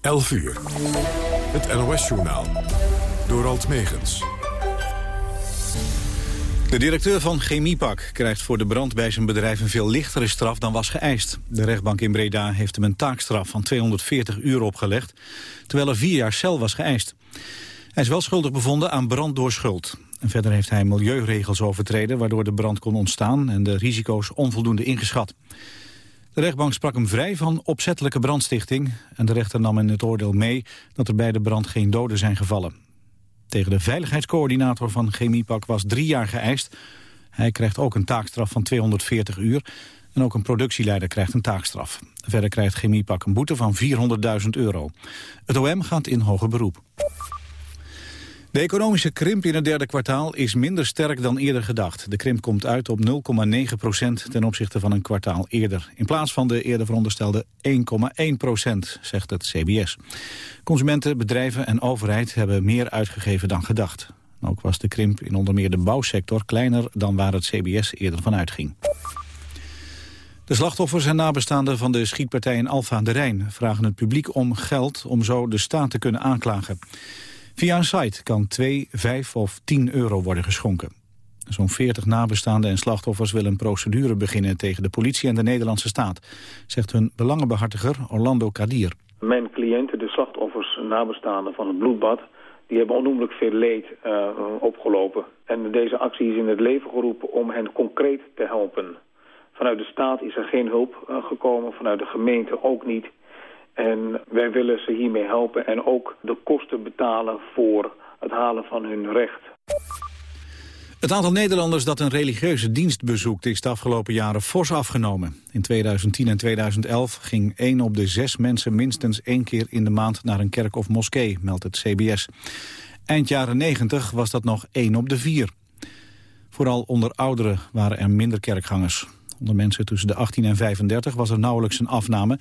11 uur. Het NOS-journaal. Door Alt Megens. De directeur van Chemiepak krijgt voor de brand bij zijn bedrijf een veel lichtere straf dan was geëist. De rechtbank in Breda heeft hem een taakstraf van 240 uur opgelegd, terwijl er vier jaar cel was geëist. Hij is wel schuldig bevonden aan brand door schuld. En verder heeft hij milieuregels overtreden waardoor de brand kon ontstaan en de risico's onvoldoende ingeschat. De rechtbank sprak hem vrij van opzettelijke brandstichting en de rechter nam in het oordeel mee dat er bij de brand geen doden zijn gevallen. Tegen de veiligheidscoördinator van Chemiepak was drie jaar geëist. Hij krijgt ook een taakstraf van 240 uur en ook een productieleider krijgt een taakstraf. Verder krijgt Chemiepak een boete van 400.000 euro. Het OM gaat in hoger beroep. De economische krimp in het derde kwartaal is minder sterk dan eerder gedacht. De krimp komt uit op 0,9 procent ten opzichte van een kwartaal eerder. In plaats van de eerder veronderstelde 1,1 procent, zegt het CBS. Consumenten, bedrijven en overheid hebben meer uitgegeven dan gedacht. Ook was de krimp in onder meer de bouwsector kleiner dan waar het CBS eerder van uitging. De slachtoffers en nabestaanden van de schietpartij in Alfa aan de Rijn vragen het publiek om geld om zo de staat te kunnen aanklagen. Via een site kan 2, 5 of 10 euro worden geschonken. Zo'n 40 nabestaanden en slachtoffers willen een procedure beginnen tegen de politie en de Nederlandse staat, zegt hun belangenbehartiger Orlando Kadir. Mijn cliënten, de slachtoffers en nabestaanden van het bloedbad, die hebben onnoemelijk veel leed uh, opgelopen. En deze actie is in het leven geroepen om hen concreet te helpen. Vanuit de staat is er geen hulp uh, gekomen, vanuit de gemeente ook niet. En wij willen ze hiermee helpen en ook de kosten betalen voor het halen van hun recht. Het aantal Nederlanders dat een religieuze dienst bezoekt is de afgelopen jaren fors afgenomen. In 2010 en 2011 ging één op de zes mensen minstens één keer in de maand naar een kerk of moskee, meldt het CBS. Eind jaren 90 was dat nog één op de vier. Vooral onder ouderen waren er minder kerkgangers. Onder mensen tussen de 18 en 35 was er nauwelijks een afname.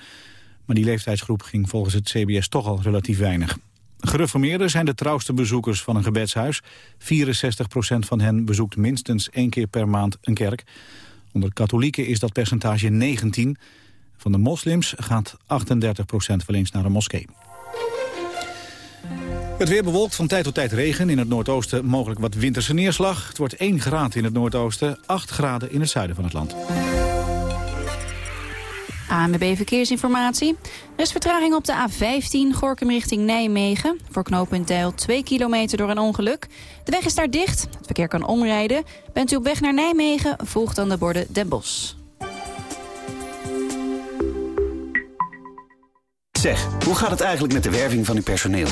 Maar die leeftijdsgroep ging volgens het CBS toch al relatief weinig. Gereformeerden zijn de trouwste bezoekers van een gebedshuis. 64% van hen bezoekt minstens één keer per maand een kerk. Onder katholieken is dat percentage 19. Van de moslims gaat 38 wel eens naar een moskee. Het weer bewolkt van tijd tot tijd regen. In het noordoosten mogelijk wat winterse neerslag. Het wordt 1 graad in het noordoosten, 8 graden in het zuiden van het land. ANWB Verkeersinformatie. Er is vertraging op de A15 Gorkum richting Nijmegen. Voor knooppunt Deil 2 kilometer door een ongeluk. De weg is daar dicht. Het verkeer kan omrijden. Bent u op weg naar Nijmegen, volg dan de borden Den Bosch. Zeg, hoe gaat het eigenlijk met de werving van uw personeel?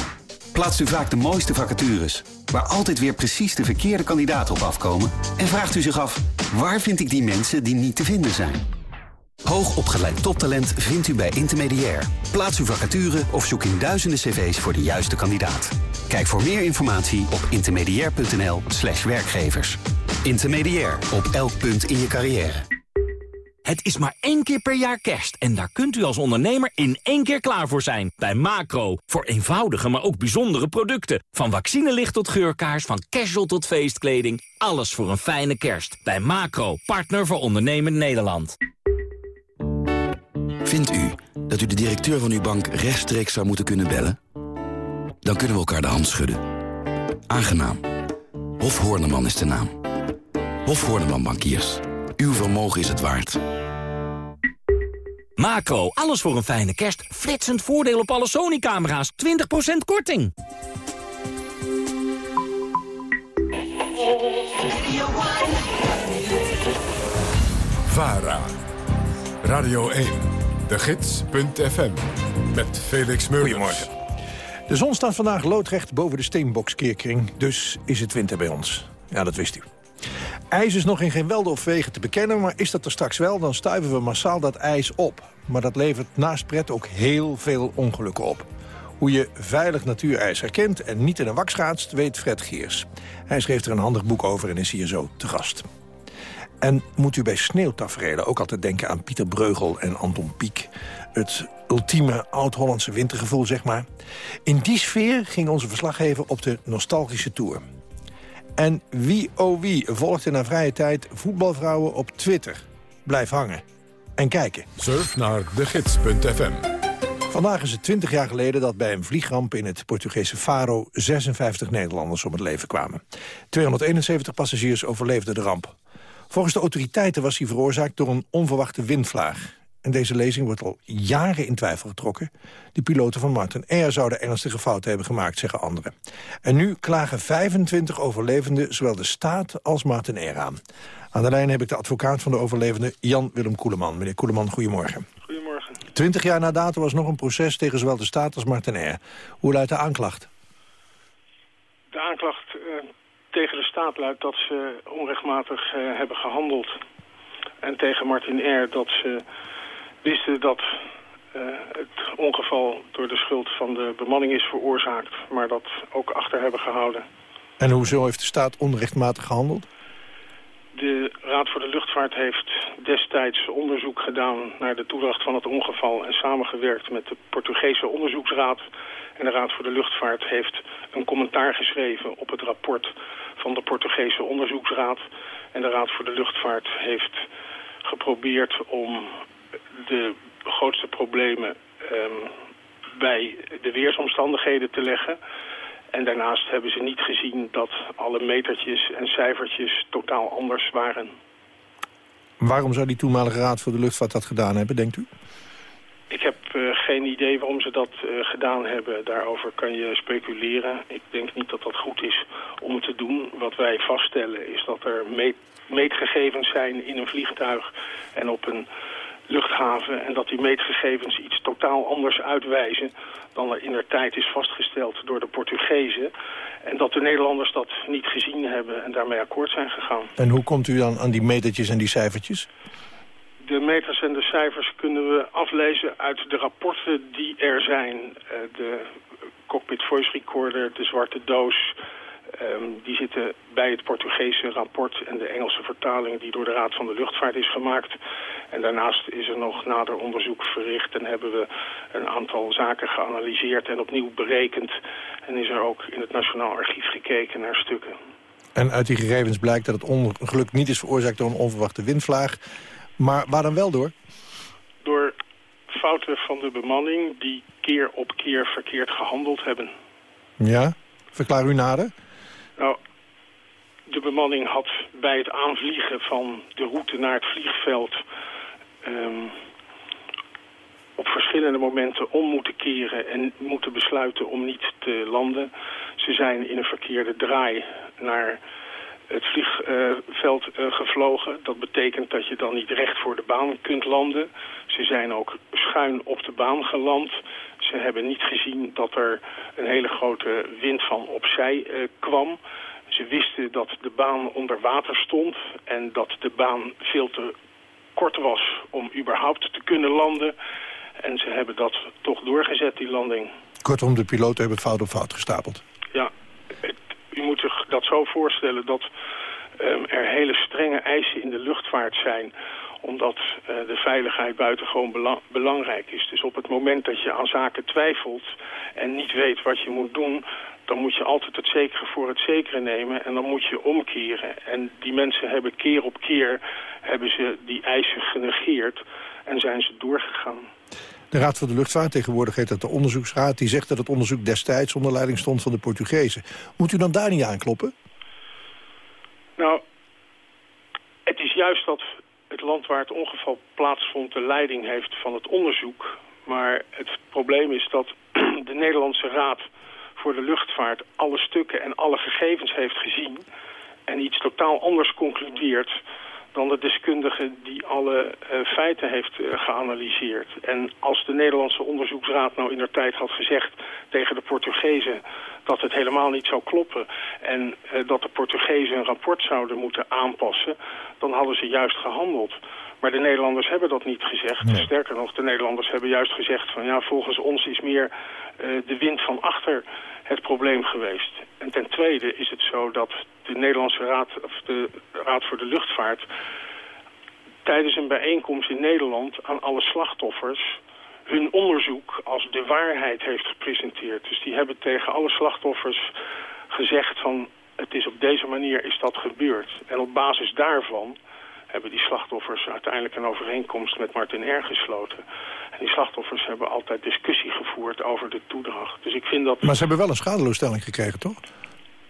Plaatst u vaak de mooiste vacatures, waar altijd weer precies de verkeerde kandidaten op afkomen? En vraagt u zich af, waar vind ik die mensen die niet te vinden zijn? Hoogopgeleid toptalent vindt u bij Intermediair. Plaats uw vacature of zoek in duizenden cv's voor de juiste kandidaat. Kijk voor meer informatie op intermediair.nl slash werkgevers. Intermediair, op elk punt in je carrière. Het is maar één keer per jaar kerst en daar kunt u als ondernemer in één keer klaar voor zijn. Bij Macro, voor eenvoudige maar ook bijzondere producten. Van vaccinelicht tot geurkaars, van casual tot feestkleding. Alles voor een fijne kerst. Bij Macro, partner voor ondernemend Nederland. Vindt u dat u de directeur van uw bank rechtstreeks zou moeten kunnen bellen? Dan kunnen we elkaar de hand schudden. Aangenaam. Hof Horneman is de naam. Hof Horneman Bankiers. Uw vermogen is het waard. Macro, alles voor een fijne kerst. Flitsend voordeel op alle Sony-camera's. 20% korting. VARA. Radio 1. De Gids.fm. Met Felix Meurders. Goedemorgen. De zon staat vandaag loodrecht boven de steenbokskeerkring. Dus is het winter bij ons. Ja, dat wist u. IJs is nog in geen welden of wegen te bekennen, maar is dat er straks wel... dan stuiven we massaal dat ijs op. Maar dat levert naast pret ook heel veel ongelukken op. Hoe je veilig natuurijs herkent en niet in een wak schaatst, weet Fred Geers. Hij schreef er een handig boek over en is hier zo te gast. En moet u bij sneeuwtaferelen ook altijd denken aan Pieter Breugel en Anton Pieck. Het ultieme oud-Hollandse wintergevoel, zeg maar. In die sfeer ging onze verslaggever op de nostalgische tour. En wie oh wie volgt in haar vrije tijd voetbalvrouwen op Twitter. Blijf hangen en kijken. Surf naar degids.fm. Vandaag is het 20 jaar geleden dat bij een vliegramp in het Portugese Faro 56 Nederlanders om het leven kwamen. 271 passagiers overleefden de ramp. Volgens de autoriteiten was die veroorzaakt door een onverwachte windvlaag. En deze lezing wordt al jaren in twijfel getrokken. De piloten van Martin Air zouden ernstige fouten hebben gemaakt, zeggen anderen. En nu klagen 25 overlevenden zowel de staat als Martin Air aan. Aan de lijn heb ik de advocaat van de overlevende Jan-Willem Koeleman. Meneer Koeleman, goedemorgen. Goedemorgen. Twintig jaar na dato was nog een proces tegen zowel de staat als Martin Air. Hoe luidt de aanklacht? De aanklacht tegen de staat luidt dat ze onrechtmatig uh, hebben gehandeld. En tegen Martin Air dat ze wisten dat uh, het ongeval door de schuld van de bemanning is veroorzaakt. Maar dat ook achter hebben gehouden. En hoezo heeft de staat onrechtmatig gehandeld? De Raad voor de Luchtvaart heeft destijds onderzoek gedaan naar de toedracht van het ongeval en samengewerkt met de Portugese onderzoeksraad. En de Raad voor de Luchtvaart heeft een commentaar geschreven op het rapport van de Portugese onderzoeksraad. En de Raad voor de Luchtvaart heeft geprobeerd om de grootste problemen um, bij de weersomstandigheden te leggen. En daarnaast hebben ze niet gezien dat alle metertjes en cijfertjes totaal anders waren. Waarom zou die toenmalige Raad voor de Luchtvaart dat gedaan hebben, denkt u? Ik heb uh, geen idee waarom ze dat uh, gedaan hebben. Daarover kan je speculeren. Ik denk niet dat dat goed is om te doen. Wat wij vaststellen is dat er meet meetgegevens zijn in een vliegtuig en op een luchthaven... en dat die meetgegevens iets totaal anders uitwijzen dan er in der tijd is vastgesteld door de Portugezen. En dat de Nederlanders dat niet gezien hebben en daarmee akkoord zijn gegaan. En hoe komt u dan aan die metertjes en die cijfertjes? De meters en de cijfers kunnen we aflezen uit de rapporten die er zijn. Uh, de cockpit voice recorder, de zwarte doos... Um, die zitten bij het Portugese rapport en de Engelse vertaling die door de Raad van de Luchtvaart is gemaakt. En daarnaast is er nog nader onderzoek verricht en hebben we een aantal zaken geanalyseerd en opnieuw berekend. En is er ook in het Nationaal Archief gekeken naar stukken. En uit die gegevens blijkt dat het ongeluk niet is veroorzaakt door een onverwachte windvlaag. Maar waar dan wel door? Door fouten van de bemanning die keer op keer verkeerd gehandeld hebben. Ja? Verklaar u nader? Nou, de bemanning had bij het aanvliegen van de route naar het vliegveld... Um, op verschillende momenten om moeten keren en moeten besluiten om niet te landen. Ze zijn in een verkeerde draai naar het vliegveld uh, gevlogen. Dat betekent dat je dan niet recht voor de baan kunt landen. Ze zijn ook schuin op de baan geland. Ze hebben niet gezien dat er een hele grote wind van opzij uh, kwam. Ze wisten dat de baan onder water stond en dat de baan veel te kort was om überhaupt te kunnen landen. En ze hebben dat toch doorgezet, die landing. Kortom, de piloten hebben fout op fout gestapeld. U moet zich dat zo voorstellen dat um, er hele strenge eisen in de luchtvaart zijn omdat uh, de veiligheid buitengewoon bela belangrijk is. Dus op het moment dat je aan zaken twijfelt en niet weet wat je moet doen... dan moet je altijd het zekere voor het zekere nemen en dan moet je omkeren. En die mensen hebben keer op keer hebben ze die eisen genegeerd en zijn ze doorgegaan. De Raad voor de Luchtvaart, tegenwoordig heet dat de onderzoeksraad... die zegt dat het onderzoek destijds onder leiding stond van de Portugezen. Moet u dan daar niet aankloppen? Nou, het is juist dat het land waar het ongeval plaatsvond de leiding heeft van het onderzoek. Maar het probleem is dat de Nederlandse Raad voor de Luchtvaart alle stukken en alle gegevens heeft gezien... en iets totaal anders concludeert dan de deskundige die alle uh, feiten heeft uh, geanalyseerd. En als de Nederlandse onderzoeksraad nou in der tijd had gezegd tegen de Portugezen dat het helemaal niet zou kloppen en uh, dat de Portugezen een rapport zouden moeten aanpassen, dan hadden ze juist gehandeld. Maar de Nederlanders hebben dat niet gezegd. Nee. Sterker nog, de Nederlanders hebben juist gezegd van ja, volgens ons is meer de wind van achter het probleem geweest. En ten tweede is het zo dat de Nederlandse Raad, of de Raad voor de Luchtvaart... tijdens een bijeenkomst in Nederland aan alle slachtoffers hun onderzoek als de waarheid heeft gepresenteerd. Dus die hebben tegen alle slachtoffers gezegd van... het is op deze manier is dat gebeurd. En op basis daarvan hebben die slachtoffers uiteindelijk een overeenkomst met Martin R. gesloten. En die slachtoffers hebben altijd discussie gevoerd over de toedracht. Dus ik vind dat... Maar ze hebben wel een schadeloosstelling gekregen, toch?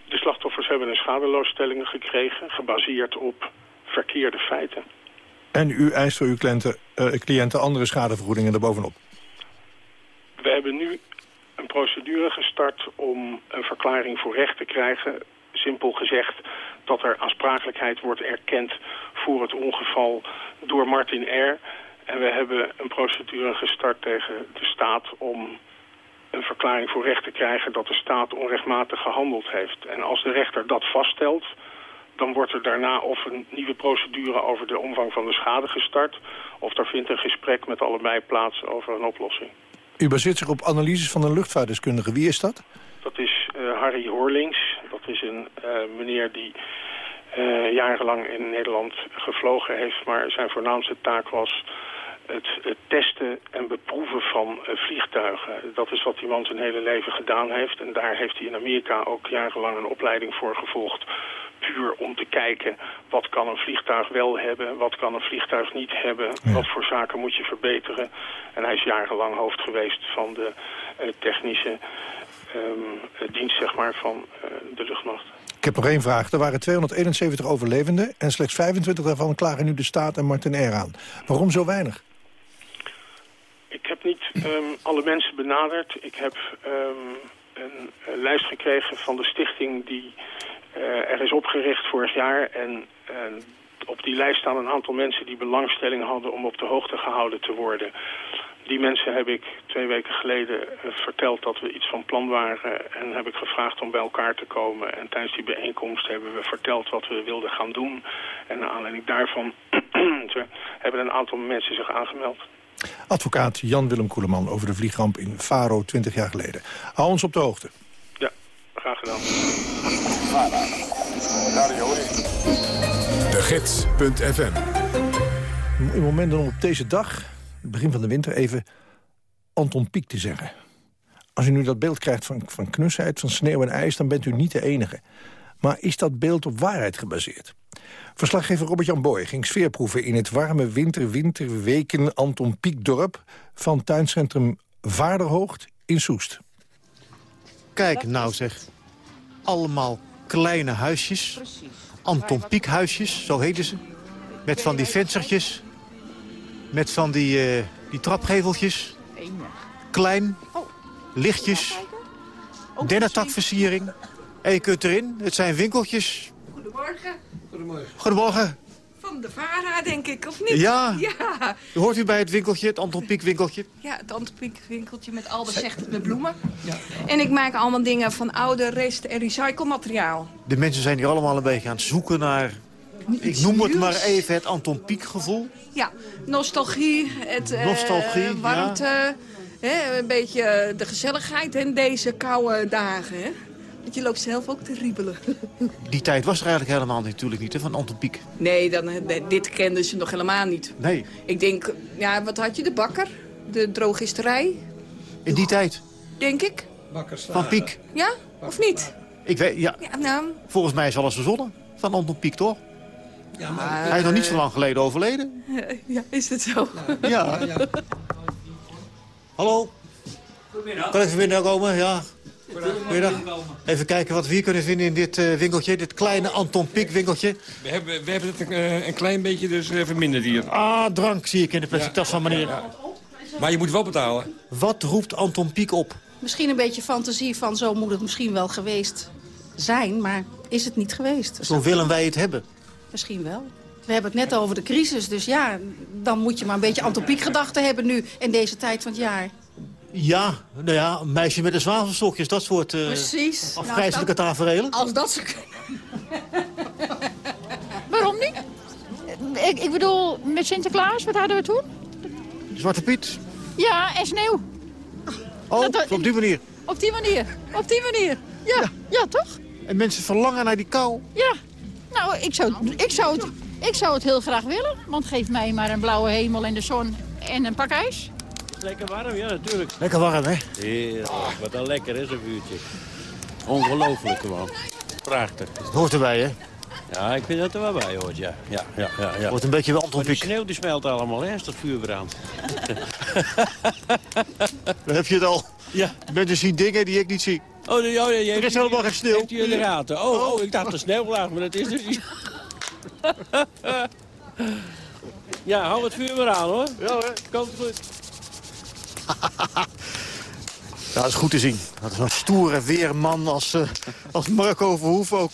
De slachtoffers hebben een schadeloosstelling gekregen... gebaseerd op verkeerde feiten. En u eist voor uw cliënten, uh, cliënten andere schadevergoedingen erbovenop? We hebben nu een procedure gestart om een verklaring voor recht te krijgen. Simpel gezegd dat er aansprakelijkheid wordt erkend voor het ongeval door Martin R. En we hebben een procedure gestart tegen de staat om een verklaring voor recht te krijgen dat de staat onrechtmatig gehandeld heeft. En als de rechter dat vaststelt, dan wordt er daarna of een nieuwe procedure over de omvang van de schade gestart... of er vindt een gesprek met allebei plaats over een oplossing. U baseert zich op analyses van een luchtvaartdeskundige. Wie is dat? Dat is uh, Harry Horlings. Dat is een uh, meneer die uh, jarenlang in Nederland gevlogen heeft... maar zijn voornaamste taak was het, het, testen en beproeven van uh, vliegtuigen. Dat is wat die man zijn hele leven gedaan heeft. En daar heeft hij in Amerika ook jarenlang een opleiding voor gevolgd. Puur om te kijken wat kan een vliegtuig wel hebben, wat kan een vliegtuig niet hebben. Ja. Wat voor zaken moet je verbeteren. En hij is jarenlang hoofd geweest van de uh, technische um, dienst zeg maar, van uh, de luchtmacht. Ik heb nog één vraag. Er waren 271 overlevenden en slechts 25 daarvan klagen nu de staat en Martin R. aan. Waarom zo weinig? Niet um, alle mensen benaderd. Ik heb um, een, lijst gekregen van de stichting die uh, er is opgericht vorig jaar. En uh, op die lijst staan een aantal mensen die belangstelling hadden om op de hoogte gehouden te worden. Die mensen heb ik twee weken geleden uh, verteld dat we iets van plan waren en heb ik gevraagd om bij elkaar te komen. En tijdens die bijeenkomst hebben we verteld wat we wilden gaan doen. En naar aanleiding daarvan hebben een aantal mensen zich aangemeld. Advocaat Jan-Willem Koeleman over de vliegramp in Faro 20 jaar geleden. Hou ons op de hoogte. Ja, graag gedaan. De Gids.fm Een moment om op deze dag, het begin van de winter, even Anton Pieck te zeggen. Als u nu dat beeld krijgt van, van knusheid, van sneeuw en ijs... dan bent u niet de enige. Maar is dat beeld op waarheid gebaseerd? Verslaggever Robert-Jan Boy ging sfeerproeven in het warme winter-winterweken Anton Pieckdorp van tuincentrum Vaarderhoogt in Soest. Kijk nou zeg, allemaal kleine huisjes. Anton Pieck huisjes, zo heten ze. Met van die venstertjes. Met van die, uh, die trapgeveltjes. Klein, lichtjes. Dennetakversiering. En je kunt erin, het zijn winkeltjes. Goedemorgen. Goedemorgen. Goedemorgen. Van de Vara, denk ik, of niet? Ja. ja. Hoort u bij het winkeltje, het Anton Pieck winkeltje? Ja, het Anton Pieck winkeltje met Albe zegt het met bloemen. Ja. En ik maak allemaal dingen van oude rest- en recyclemateriaal. De mensen zijn hier allemaal een beetje aan het zoeken naar... Ik noem het maar even het Anton Pieck gevoel. Ja, nostalgie, het nostalgie, uh, warmte, ja. hè, een beetje de gezelligheid in deze koude dagen. Hè? Want je loopt zelf ook te riebelen. Die tijd was er eigenlijk helemaal natuurlijk niet, hè, van Anton Pieck. Nee, dan, dit kenden ze nog helemaal niet. Nee. Ik denk, ja, wat had je? De bakker? De drogisterij? In die tijd? Denk ik. Van Pieck? Ja, of niet? Ik weet, ja. ja nou. Volgens mij is alles verzonnen van Anton Pieck, toch? Ja, maar, Hij is nog niet zo lang geleden overleden. Ja, is het zo? Ja. ja. Hallo? Goedemiddag. Kan ik even binnenkomen? Ja. Goedemiddag. Even kijken wat we hier kunnen vinden in dit uh, winkeltje. Dit kleine Anton Pieck winkeltje. We hebben, we hebben het uh, een klein beetje dus uh, verminderd hier. Ah, drank zie ik in de plastic tas van meneer. Ja. Maar je moet wel betalen. Wat roept Anton Pieck op? Misschien een beetje fantasie van zo moet het misschien wel geweest zijn. Maar is het niet geweest? Zo willen wij het hebben. Misschien wel. We hebben het net over de crisis, dus ja, dan moet je maar een beetje Anton Pieck gedachten hebben nu in deze tijd van het jaar. Ja, nou ja, een meisje met een zwavelstokjes, dat soort uh, Precies. afgrijzelijke nou, tafereelen. Als dat ze Waarom niet? Ik, ik bedoel, met Sinterklaas, wat hadden we toen? Zwarte Piet. Ja, en sneeuw. Oh, dat, op die manier. Op die manier, op die manier. Ja, ja, ja, toch? En mensen verlangen naar die kou. Ja, nou, ik zou, ik, zou het, ik zou het heel graag willen. Want geef mij maar een blauwe hemel en de zon en een pak ijs. Lekker warm, ja, natuurlijk. Lekker warm, hè? Heerlijk, wat een lekker is, een vuurtje. Ongelooflijk gewoon. Prachtig. Het hoort erbij, hè? Ja, ik vind dat er wel bij hoort, ja. ja, ja, ja, ja. Wordt een beetje wel Anton Maar die Pieck. sneeuw die smelt allemaal, hè, als dat vuur brandt. Dan heb je het al. Ja. Mensen zien dingen die ik niet zie. Oh, de, oh, je Er is helemaal geen sneeuw. Heeft u in de gaten? Oh, oh, ik dacht een sneeuwlaag, maar dat is dus niet. ja, hou het vuur weer aan, hoor. Ja, hoor. Komt goed. Ja, dat is goed te zien. Dat is een stoere weerman als, eh, als Marco Verhoeven ook.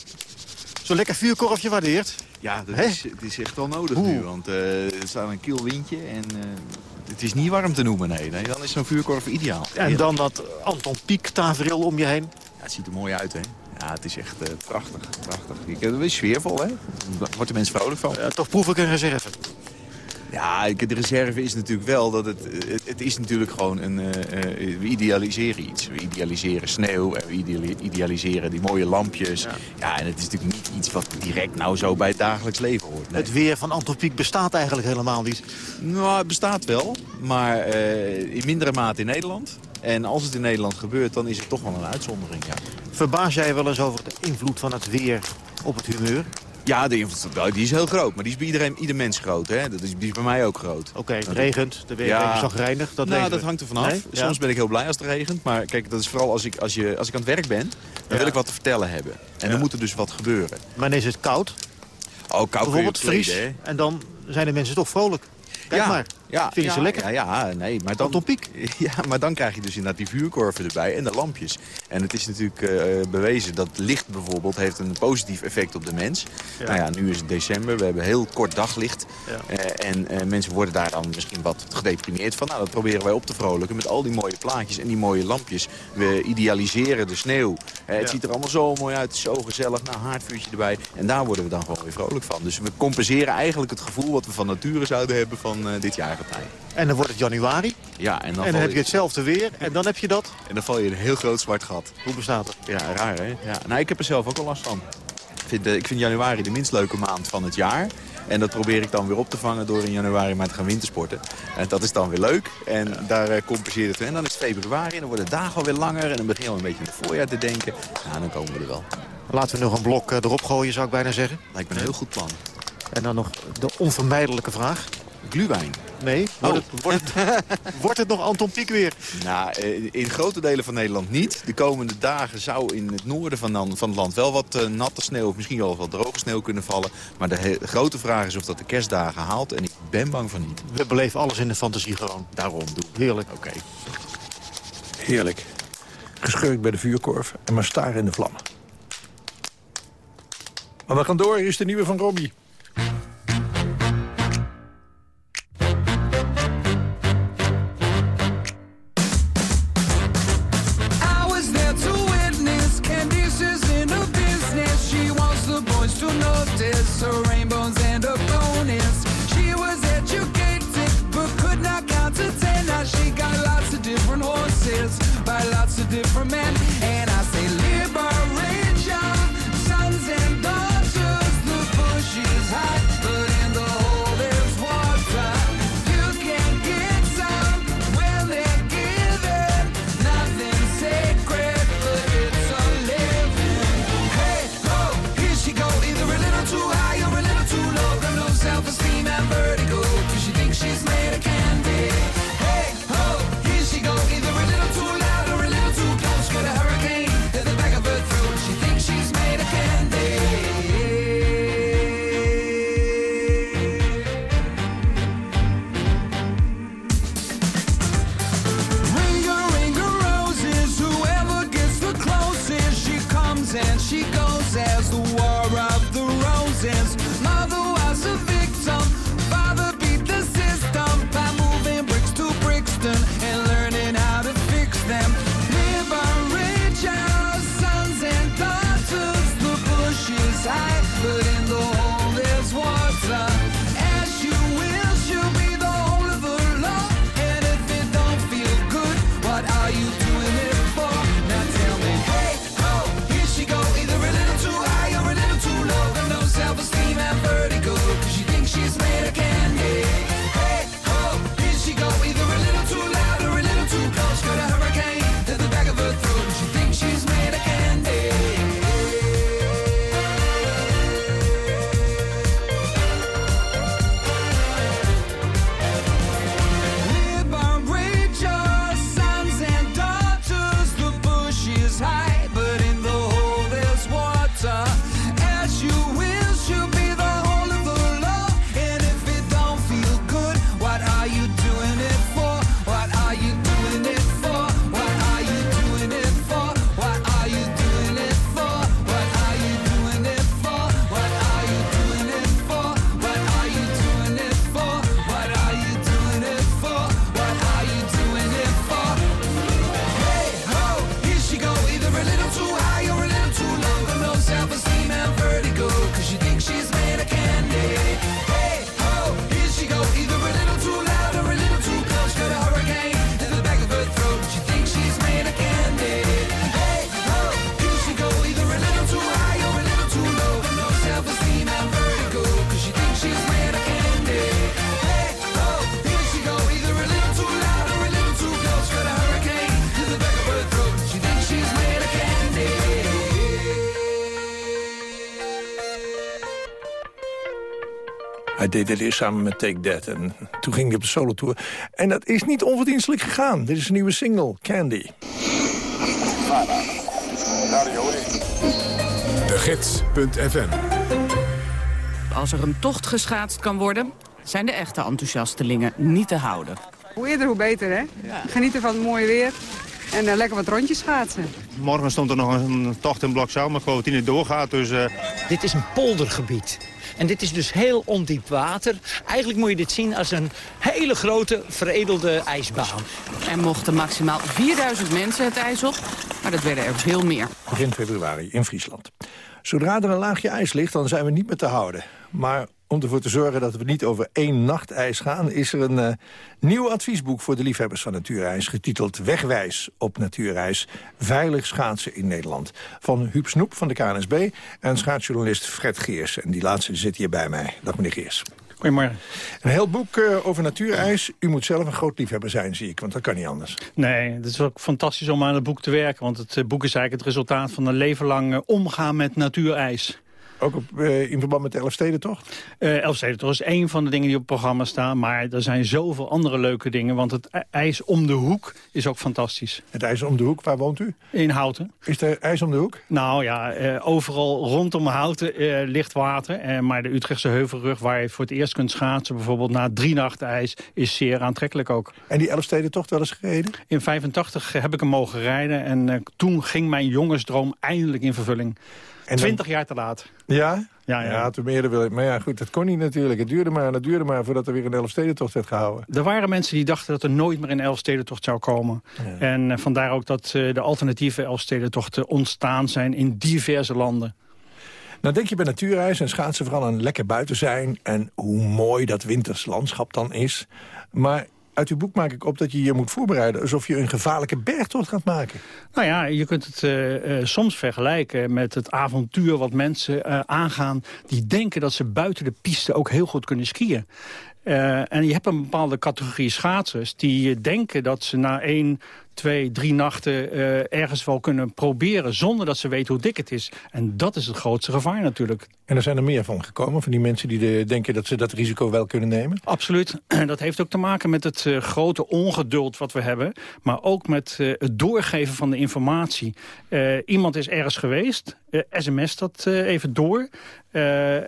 Zo'n lekker vuurkorfje waardeert. Ja, dat is, het is echt wel nodig nu, want eh, er staat een kiel windje en eh, het is niet warm te noemen, nee. nee dan is zo'n vuurkorf ideaal. En dan dat Anton Pieck tafereel om je heen. Ja, het ziet er mooi uit, hè? Ja, het is echt prachtig, prachtig. Je- Het is sfeervol, hè? Daar wordt de mens vrolijk van. Ja, toch proef ik een reserve. Ja, de reserve is natuurlijk wel dat het... Het, is natuurlijk gewoon een... eh, eh, we idealiseren iets. We idealiseren sneeuw en we ideali- idealiseren die mooie lampjes. Ja. en het is natuurlijk niet iets wat direct nou zo bij het dagelijks leven hoort. Nee. Het weer van Anton Pieck bestaat eigenlijk helemaal niet. Nou, het bestaat wel, maar eh, in mindere mate in Nederland. En als het in Nederland gebeurt, dan is het toch wel een uitzondering, ja. Verbaas jij wel eens over de invloed van het weer op het humeur? Ja, de invloed nou, die is heel groot, maar die is bij iedereen, ieder mens groot. Hè? Dat is, die is bij mij ook groot. Oké, het regent, de weer zagrijnig, dat nou, dat hangt er vanaf. Nee? Ja. Soms ben ik heel blij als het regent. Maar kijk, dat is vooral als ik, als je, als ik aan het werk ben, dan Ja. wil ik wat te vertellen hebben. En dan moet er dus wat gebeuren. Maar dan is het koud, Oh, koud kun je bijvoorbeeld vries. hè? En dan zijn de mensen toch vrolijk. Kijk ja, maar, ja, vinden ja, ze lekker. Ja, ja, nee, maar dan, Anton Pieck. Ja, maar dan krijg je dus inderdaad die vuurkorven erbij en de lampjes. En het is natuurlijk eh, bewezen dat licht bijvoorbeeld heeft een positief effect op de mens. Ja. Nou ja, nu is het december, we hebben heel kort daglicht. Eh, en eh, mensen worden daar dan misschien wat gedeprimeerd van. Nou, dat proberen wij op te vrolijken met al die mooie plaatjes en die mooie lampjes. We idealiseren de sneeuw. Het ziet er allemaal zo mooi uit, zo gezellig. Nou, haardvuurtje erbij. En daar worden we dan gewoon weer vrolijk van. Dus we compenseren eigenlijk het gevoel wat we van nature zouden hebben van dit En dan wordt het januari. Ja, en dan, en dan heb je hetzelfde weer. En dan heb je dat. en dan val je in een heel groot zwart gat. Hoe bestaat het? Ja, raar hè? Ja. Nou, ik heb er zelf ook al last van. Ik vind, eh, ik vind januari de minst leuke maand van het jaar. En dat probeer ik dan weer op te vangen door in januari maar te gaan wintersporten. En dat is dan weer leuk. En daar compenseert het. En dan is het februari en dan worden de dagen alweer langer. En dan begin je al een beetje in het voorjaar te denken. Nou, dan komen we er wel. Laten we nog een blok eh, erop gooien, zou ik bijna zeggen. Lijkt me een heel goed plan. En dan nog de onvermijdelijke vraag. Gluwijn. Nee, wordt, het, wordt, het, wordt het nog Anton Pieck weer? Nou, eh, in grote delen van Nederland niet. De komende dagen zou in het noorden van, dan- van het land wel wat eh, natte sneeuw... of misschien wel wat droge sneeuw kunnen vallen. Maar de grote vraag is of dat de kerstdagen haalt. En ik ben bang van niet. We beleven alles in de fantasie gewoon. Daarom doe ik. Heerlijk. Oké. Heerlijk. Gescheurd bij de vuurkorf en maar staren in de vlammen. Maar we gaan door, hier is de nieuwe van Robbie. Eerst samen met Take That. En toen ging hij op de solo-tour. En dat is niet onverdienstelijk gegaan. Dit is een nieuwe single, Candy. De Gids.fm Als er een tocht geschaatst kan worden, zijn de echte enthousiastelingen niet te houden. Hoe eerder, hoe beter, hè? Genieten van het mooie weer en eh, lekker wat rondjes schaatsen. Morgen stond er nog een tocht in Blokzouw, maar ik geloof dat die niet doorgaat. Dus, eh, Dit is een poldergebied. En dit is dus heel ondiep water. Eigenlijk moet je dit zien als een hele grote veredelde ijsbaan. Er mochten maximaal 4000 mensen het ijs op, maar dat werden er veel meer. Begin februari in Friesland. Zodra er een laagje ijs ligt, dan zijn we niet meer te houden. Maar om ervoor te zorgen dat we niet over één nacht ijs gaan... is er een eh, nieuw adviesboek voor de liefhebbers van natuurijs... getiteld Wegwijs op natuurijs. Veilig schaatsen in Nederland. Van Huub Snoep van de KNSB en schaatsjournalist Fred Geers. En die laatste zit hier bij mij. Dag meneer Geers. Goedemorgen. Een heel boek eh, over natuurijs. U moet zelf een groot liefhebber zijn, zie ik, want dat kan niet anders. Nee, het is ook fantastisch om aan het boek te werken. Want het eh, boek is eigenlijk het resultaat van een leven lang omgaan met natuurijs. Ook op, eh, in verband met de Elfstedentocht? Uh, Elfstedentocht is één van de dingen die op het programma staan. Maar er zijn zoveel andere leuke dingen. Want het ij- ijs om de hoek is ook fantastisch. Het ijs om de hoek, waar woont u? In Houten. Is er ijs om de hoek? Nou ja, eh, overal rondom Houten ligt water. Maar de Utrechtse Heuvelrug, waar je voor het eerst kunt schaatsen... bijvoorbeeld na drie nachten ijs, is zeer aantrekkelijk ook. En die Elfstedentocht wel eens gereden? In 85 heb ik hem mogen rijden. En toen ging mijn jongensdroom eindelijk in vervulling. Dan- Twintig jaar te laat. Ja? Ja, ja. toen meer wil ik. Maar ja, goed, dat kon niet natuurlijk. Het duurde maar en het duurde maar voordat er weer een Elfstedentocht werd gehouden. Er waren mensen die dachten dat er nooit meer een Elfstedentocht zou komen. En eh, vandaar ook dat eh, de alternatieve Elfstedentochten ontstaan zijn in diverse landen. Nou denk je bij natuurreis en schaatsen vooral aan lekker buiten zijn... en hoe mooi dat winters landschap dan is. Maar uit uw boek maak ik op dat je je moet voorbereiden... alsof je een gevaarlijke bergtocht gaat maken. Nou ja, je kunt het eh, eh, soms vergelijken met het avontuur wat mensen eh, aangaan... die denken dat ze buiten de piste ook heel goed kunnen skiën. En je hebt een bepaalde categorie schaatsers die denken dat ze na één, twee, drie nachten eh, ergens wel kunnen proberen... zonder dat ze weten hoe dik het is. En dat is het grootste gevaar natuurlijk. En er zijn er meer van gekomen, van die mensen die de- denken dat ze dat risico wel kunnen nemen. Absoluut. Dat heeft ook te maken met het eh, grote ongeduld wat we hebben. Maar ook met eh, het doorgeven van de informatie. Iemand is ergens geweest, sms dat even door.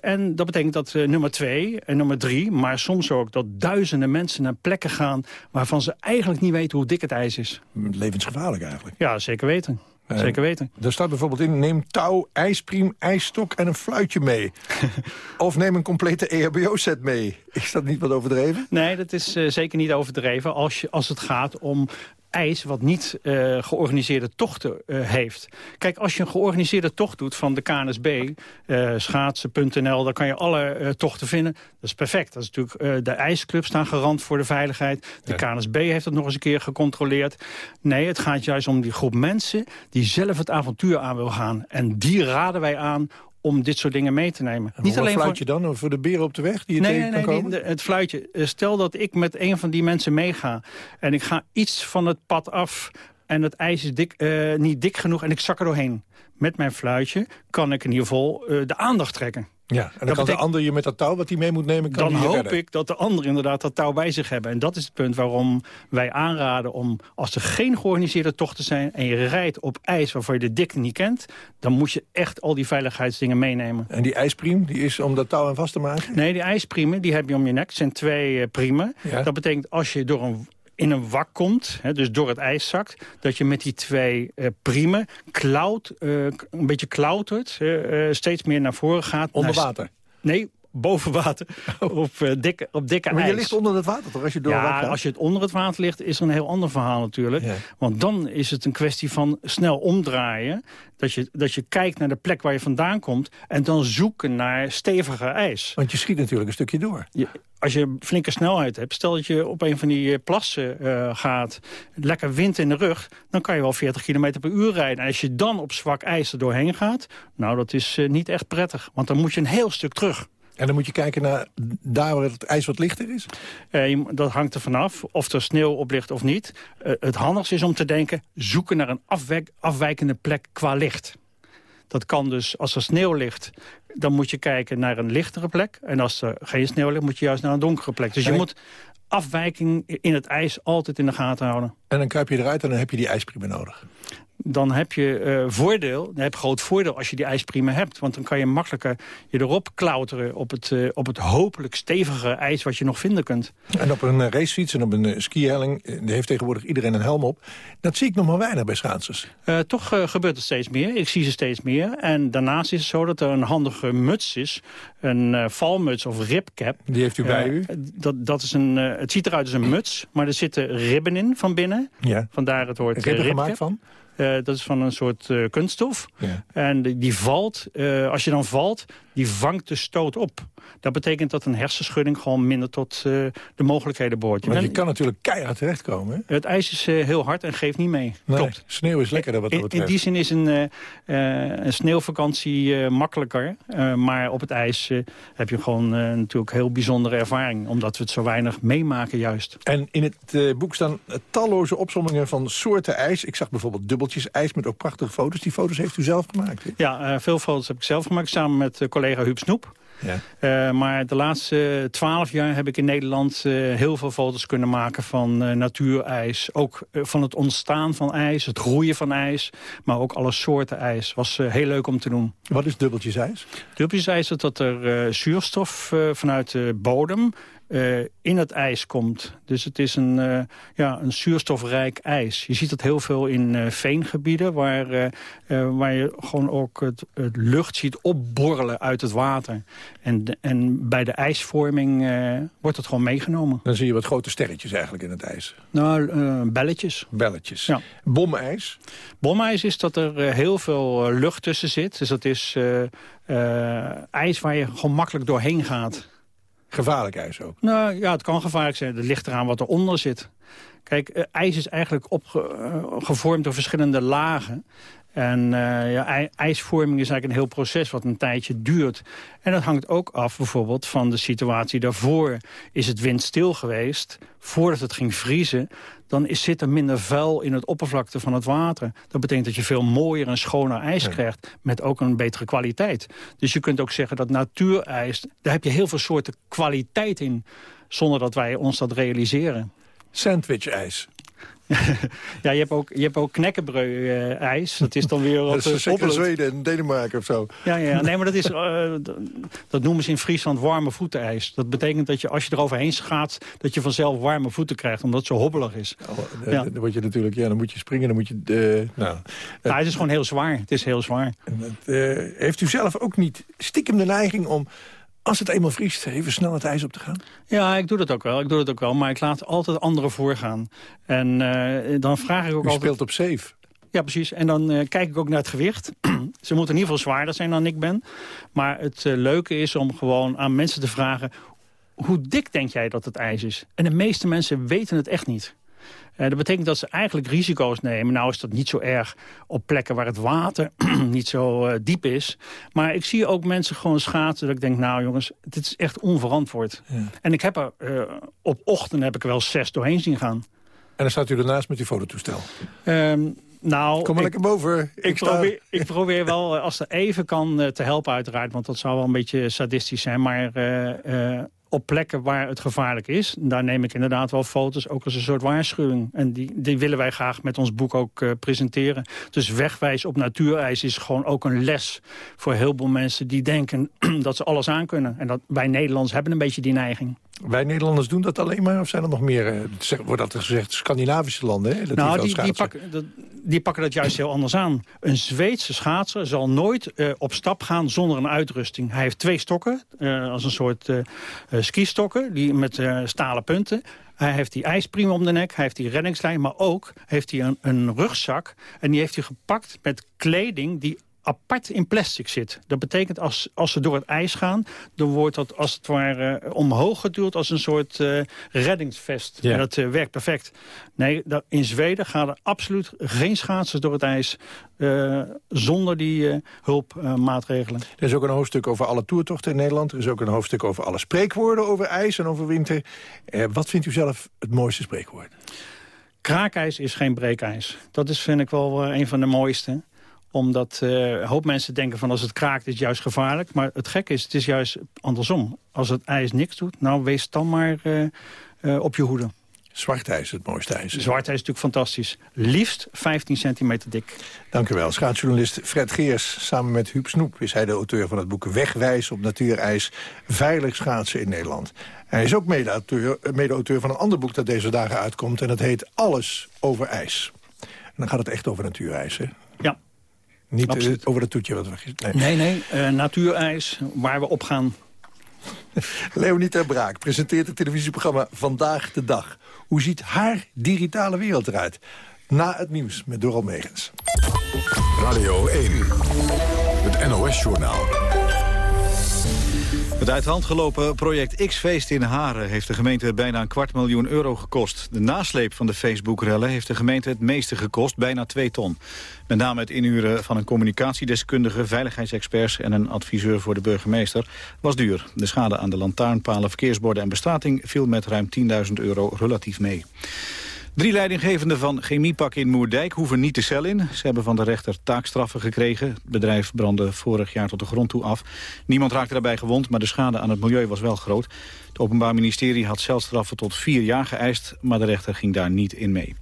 En dat betekent dat nummer twee en nummer drie... maar soms ook dat duizenden mensen naar plekken gaan... waarvan ze eigenlijk niet weten hoe dik het ijs is. Levensgevaarlijk eigenlijk. Ja, zeker weten. Eh, Zeker weten. Er staat bijvoorbeeld in, neem touw, ijspriem, ijsstok en een fluitje mee. of neem een complete EHBO-set mee. Is dat niet wat overdreven? Nee, dat is eh, zeker niet overdreven als, je, als het gaat om ijs wat niet eh, georganiseerde tochten eh, heeft. Kijk, als je een georganiseerde tocht doet van de KNSB, eh, schaatsen.nl, daar kan je alle tochten vinden. Dat is perfect. Dat is natuurlijk, de ijsclubs staan garant voor de veiligheid. De KNSB heeft het nog eens een keer gecontroleerd. Nee, het gaat juist om die groep mensen die zelf het avontuur aan wil gaan. En die raden wij aan om dit soort dingen mee te nemen. Niet alleen fluitje dan, voor de beren op de weg die je nee, tegen nee, kan nee, komen? die- het fluitje. Eh, Stel dat ik met een van die mensen meega... en ik ga iets van het pad af en het ijs is dik, eh, niet dik genoeg... en ik zak er doorheen. Met mijn fluitje kan ik in ieder geval eh, de aandacht trekken. Ja, en dan Dat kan de ander je met dat touw wat hij mee moet nemen... Kan Dan hoop redden. ik dat de anderen inderdaad dat touw bij zich hebben. En dat is het punt waarom wij aanraden om... als er geen georganiseerde tochten zijn... en je rijdt op ijs waarvan je de dikte niet kent... dan moet je echt al die veiligheidsdingen meenemen. En die ijspriem, die is om dat touw aan vast te maken? Nee, die ijspriemen die heb je om je nek. Het zijn twee eh, priemen. Ja. Dat betekent als je door een, in een wak komt, hè, dus door het ijs zakt... dat je met die twee eh, priemen klaut, eh, een beetje klautert... eh, steeds meer naar voren gaat. Onder water? Nee, boven water. Op, eh, dikke, op dikke Maar ijs. je ligt onder het water toch, als je door Ja, gaat? als je het onder het water ligt, is er een heel ander verhaal natuurlijk. Want dan is het een kwestie van snel omdraaien. Dat je, dat je kijkt naar de plek waar je vandaan komt... en dan zoeken naar steviger ijs. Want je schiet natuurlijk een stukje door. Je, als je flinke snelheid hebt, stel dat je op een van die eh, plassen eh, gaat... lekker wind in de rug, dan kan je wel 40 km per uur rijden. En als je dan op zwak ijs er doorheen gaat... nou, dat is niet echt prettig, want dan moet je een heel stuk terug. En dan moet je kijken naar daar waar het ijs wat lichter is? Eh, dat hangt er vanaf, of er sneeuw op ligt of niet. Eh, het handigste is om te denken, zoeken naar een afwijk- afwijkende plek qua licht. Dat kan dus, als er sneeuw ligt, dan moet je kijken naar een lichtere plek. En als er geen sneeuw ligt, moet je juist naar een donkere plek. Dus je En moet afwijking in het ijs altijd in de gaten houden. En dan kruip je eruit en dan heb je die ijspriemen nodig. Dan heb je eh, voordeel, dan heb je groot voordeel als je die ijspriemen hebt. Want dan kan je makkelijker je erop klauteren op het, eh, op het hopelijk stevige ijs wat je nog vinden kunt. En op een eh, racefiets en op een skihelling, die heeft tegenwoordig iedereen een helm op. Dat zie ik nog maar weinig bij schaatsers. Toch gebeurt het steeds meer. Ik zie ze steeds meer. En daarnaast is het zo dat er een handige muts is. Een valmuts of ribcap. Die heeft u bij u? Dat, dat is een, het ziet eruit als een muts, maar er zitten ribben in van binnen. Ja. Vandaar het woord Ribben gemaakt van? Eh, dat is van een soort eh, kunststof. Ja. En die, die valt, eh, als je dan valt, die vangt de stoot op. Dat betekent dat een hersenschudding gewoon minder tot eh, de mogelijkheden behoort. Je Want je kan natuurlijk keihard terechtkomen. Hè? Het ijs is eh, heel hard en geeft niet mee. Nee, Klopt. Sneeuw is lekkerder wat dat In, in betreft. die zin is een, eh, een sneeuwvakantie makkelijker. Maar op het ijs heb je gewoon natuurlijk heel bijzondere ervaring. Omdat we het zo weinig meemaken juist. En in het boek staan talloze opsommingen van soorten ijs. Ik zag bijvoorbeeld dubbeltjes ijs met ook prachtige foto's. Die foto's heeft u zelf gemaakt. hè? Ja, veel foto's heb ik zelf gemaakt samen met eh, collega Huub Snoep. Ja. Eh, maar de laatste twaalf jaar heb ik in Nederland eh, heel veel foto's kunnen maken van eh, natuurijs. Ook van het ontstaan van ijs, het groeien van ijs. Maar ook alle soorten ijs. Was heel leuk om te doen. Wat is dubbeltjes ijs? Dubbeltjes is dat er zuurstof vanuit de bodem eh, in het ijs komt. Dus het is een, eh, ja, een zuurstofrijk ijs. Je ziet dat heel veel in eh, veengebieden... Waar, waar je gewoon ook het, het lucht ziet opborrelen uit het water. En, en bij de ijsvorming wordt het gewoon meegenomen. Dan zie je wat grote sterretjes eigenlijk in het ijs. Nou, belletjes. Belletjes. Ja. Bomijs. Bomijs is dat er heel veel lucht tussen zit. Dus dat is ijs waar je gewoon makkelijk doorheen gaat. Gevaarlijk ijs ook. Nou ja, het kan gevaarlijk zijn. Het ligt eraan wat eronder zit. Kijk, eh, ijs is eigenlijk opgevormd door verschillende lagen. En eh, ja, ij- ijsvorming is eigenlijk een heel proces wat een tijdje duurt. En dat hangt ook af bijvoorbeeld van de situatie daarvoor. Is het windstil geweest, voordat het ging vriezen... dan is, zit er minder vuil in het oppervlakte van het water. Dat betekent dat je veel mooier en schoner ijs krijgt... met ook een betere kwaliteit. Dus je kunt ook zeggen dat natuurijs... daar heb je heel veel soorten kwaliteit in... zonder dat wij ons dat realiseren. Sandwich-ijs. ja, je hebt ook, je hebt ook knekkenbreu-ijs. dat is dan weer wat Dat is eh. Zweden en Denemarken of zo. Ja, ja, nee, maar dat is, eh, dat noemen ze in Friesland warme voetenijs. Dat betekent dat je als je eroverheen schaats, dat je vanzelf warme voeten krijgt, omdat het zo hobbelig is. Dan, Ja. dan word je natuurlijk, ja, dan moet je springen, dan moet je... eh, nou, Nou, het is gewoon heel zwaar. Het is heel zwaar. eh, heeft u zelf ook niet stiekem de neiging om, als het eenmaal vriest, even snel het ijs op te gaan? Ja, ik doe dat ook wel. Ik doe dat ook wel, maar ik laat altijd anderen voorgaan. En eh, dan vraag ik ook U altijd... speelt op safe. Ja, precies. En dan eh, kijk ik ook naar het gewicht. Ze moeten in ieder geval zwaarder zijn dan ik ben. Maar het eh, leuke is om gewoon aan mensen te vragen... hoe dik denk jij dat het ijs is? En de meeste mensen weten het echt niet. Eh, dat betekent dat ze eigenlijk risico's nemen. Nou is dat niet zo erg op plekken waar het water niet zo eh, diep is. Maar ik zie ook mensen gewoon schaatsen dat ik denk... nou jongens, dit is echt onverantwoord. En ik heb er eh, op ochtend heb ik er wel zes doorheen zien gaan. En dan staat u ernaast met uw fototoestel. Ehm, nou, Kom maar ik- lekker boven. Ik, probeer, ik probeer wel, als er even kan, te helpen uiteraard. Want dat zou wel een beetje sadistisch zijn. Maar op plekken waar het gevaarlijk is... daar neem ik inderdaad wel foto's, ook als een soort waarschuwing. En die, die willen wij graag met ons boek ook eh, presenteren. Dus wegwijs op natuurijs is gewoon ook een les... voor heel veel mensen die denken dat ze alles aan kunnen. En dat wij Nederlanders hebben een beetje die neiging. Wij Nederlanders doen dat alleen maar, of zijn er nog meer, eh, wordt dat gezegd, Scandinavische landen? Hè, dat nou, die, die, pakken, dat, die pakken dat juist heel anders aan. Een Zweedse schaatser zal nooit eh, op stap gaan zonder een uitrusting. Hij heeft twee stokken, eh, als een soort skistokken, die met stalen punten. Hij heeft die ijspriem om de nek, hij heeft die reddingslijn... maar ook heeft hij een, een rugzak en die heeft hij gepakt met kleding... die apart in plastic zit. Dat betekent als, als ze door het ijs gaan... dan wordt dat als het ware omhoog geduwd als een soort eh, reddingsvest. Ja. En dat eh, werkt perfect. Nee, dat, in Zweden gaan er absoluut geen schaatsers door het ijs... eh, zonder die hulpmaatregelen. Er is ook een hoofdstuk over alle toertochten in Nederland. Er is ook een hoofdstuk over alle spreekwoorden over ijs en over winter. Wat vindt u zelf het mooiste spreekwoord? Kraakijs is geen breekijs. Dat is, vind ik wel een van de mooiste. Omdat eh, een hoop mensen denken van als het kraakt is het juist gevaarlijk. Maar het gekke is, het is juist andersom. Als het ijs niks doet, nou wees dan maar eh, eh, op je hoede. Zwart ijs, het mooiste ijs. Zwart ijs is natuurlijk fantastisch. Liefst 15 centimeter dik. Dank u wel. Schaatsjournalist Fred Geers. Samen met Huub Snoep is hij de auteur van het boek Wegwijs op natuurijs. Veilig schaatsen in Nederland. Hij is ook mede-auteur mede van een ander boek dat deze dagen uitkomt. En dat heet Alles over ijs. En dan gaat het echt over natuurijs, hè? Niet eh, Absoluut. over dat toetje wat we... Nee. Nee, nee, eh, natuurijs, waar we op gaan. Leonie ter Braak presenteert het televisieprogramma Vandaag de Dag. Hoe ziet haar digitale wereld eruit? Na het nieuws met Doral Megens. Radio 1, het NOS-journaal. Het uit gelopen project X-feest in Haren... heeft de gemeente bijna een kwart miljoen euro gekost. De nasleep van de Facebook-rellen heeft de gemeente het meeste gekost, bijna 2 ton. Met name het inhuren van een communicatiedeskundige, veiligheidsexperts... en een adviseur voor de burgemeester was duur. De schade aan de lantaarnpalen, verkeersborden en bestrating... viel met ruim 10.000 euro relatief mee. Drie leidinggevenden van Chemiepak in Moerdijk hoeven niet de cel in. Ze hebben van de rechter taakstraffen gekregen. Het bedrijf brandde vorig jaar tot de grond toe af. Niemand raakte daarbij gewond, maar de schade aan het milieu was wel groot. Het Openbaar Ministerie had celstraffen tot vier jaar geëist... maar de rechter ging daar niet in mee.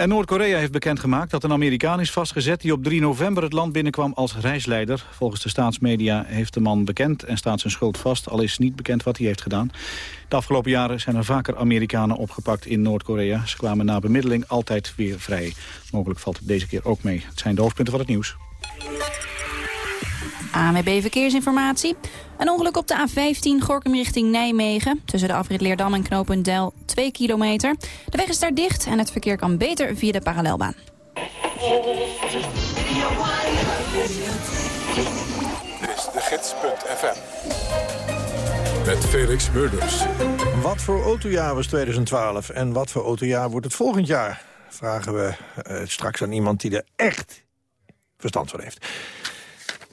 En Noord-Korea heeft bekendgemaakt dat een Amerikaan is vastgezet... die op 3 november het land binnenkwam als reisleider. Volgens de staatsmedia heeft de man bekend en staat zijn schuld vast... al is niet bekend wat hij heeft gedaan. De afgelopen jaren zijn er vaker Amerikanen opgepakt in Noord-Korea. Ze kwamen na bemiddeling altijd weer vrij. Mogelijk valt het deze keer ook mee. Het zijn de hoofdpunten van het nieuws. ANWB Verkeersinformatie. Een ongeluk op de A15 Gorkum richting Nijmegen. Tussen de afrit Leerdam en knooppunt Del 2 kilometer. De weg is daar dicht en het verkeer kan beter via de parallelbaan. Dit is de gids.fm. Met Felix Murders. Wat voor autojaar was 2012 en wat voor autojaar wordt het volgend jaar? Vragen we eh, straks aan iemand die er echt verstand van heeft.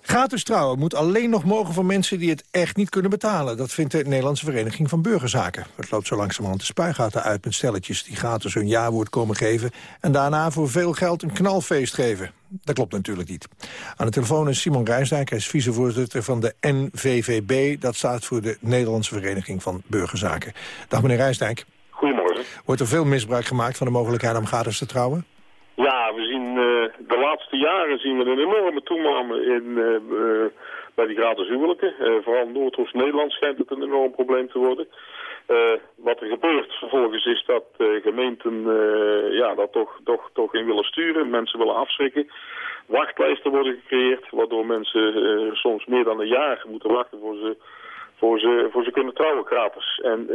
Gratis trouwen moet alleen nog mogen voor mensen die het echt niet kunnen betalen. Dat vindt de Nederlandse Vereniging van Burgerzaken. Het loopt zo langzamerhand de spuigaten uit met stelletjes... die gratis hun jawoord komen geven... en daarna voor veel geld een knalfeest geven. Dat klopt natuurlijk niet. Aan de telefoon is Simon Rijsdijk. Hij is vicevoorzitter van de NVVB. Dat staat voor de Nederlandse Vereniging van Burgerzaken. Dag meneer Rijsdijk. Goedemorgen. Wordt er veel misbruik gemaakt van de mogelijkheid om gratis te trouwen? Ja, we zien uh, de laatste jaren zien we een enorme toename in, uh, uh, bij die gratis huwelijken. vooral Noordoost-Nederland schijnt het een enorm probleem te worden. wat er gebeurt vervolgens is dat gemeenten ja, dat toch, toch, toch in willen sturen, mensen willen afschrikken. Wachtlijsten worden gecreëerd, waardoor mensen soms meer dan een jaar moeten wachten voor ze, voor ze, voor ze kunnen trouwen gratis. En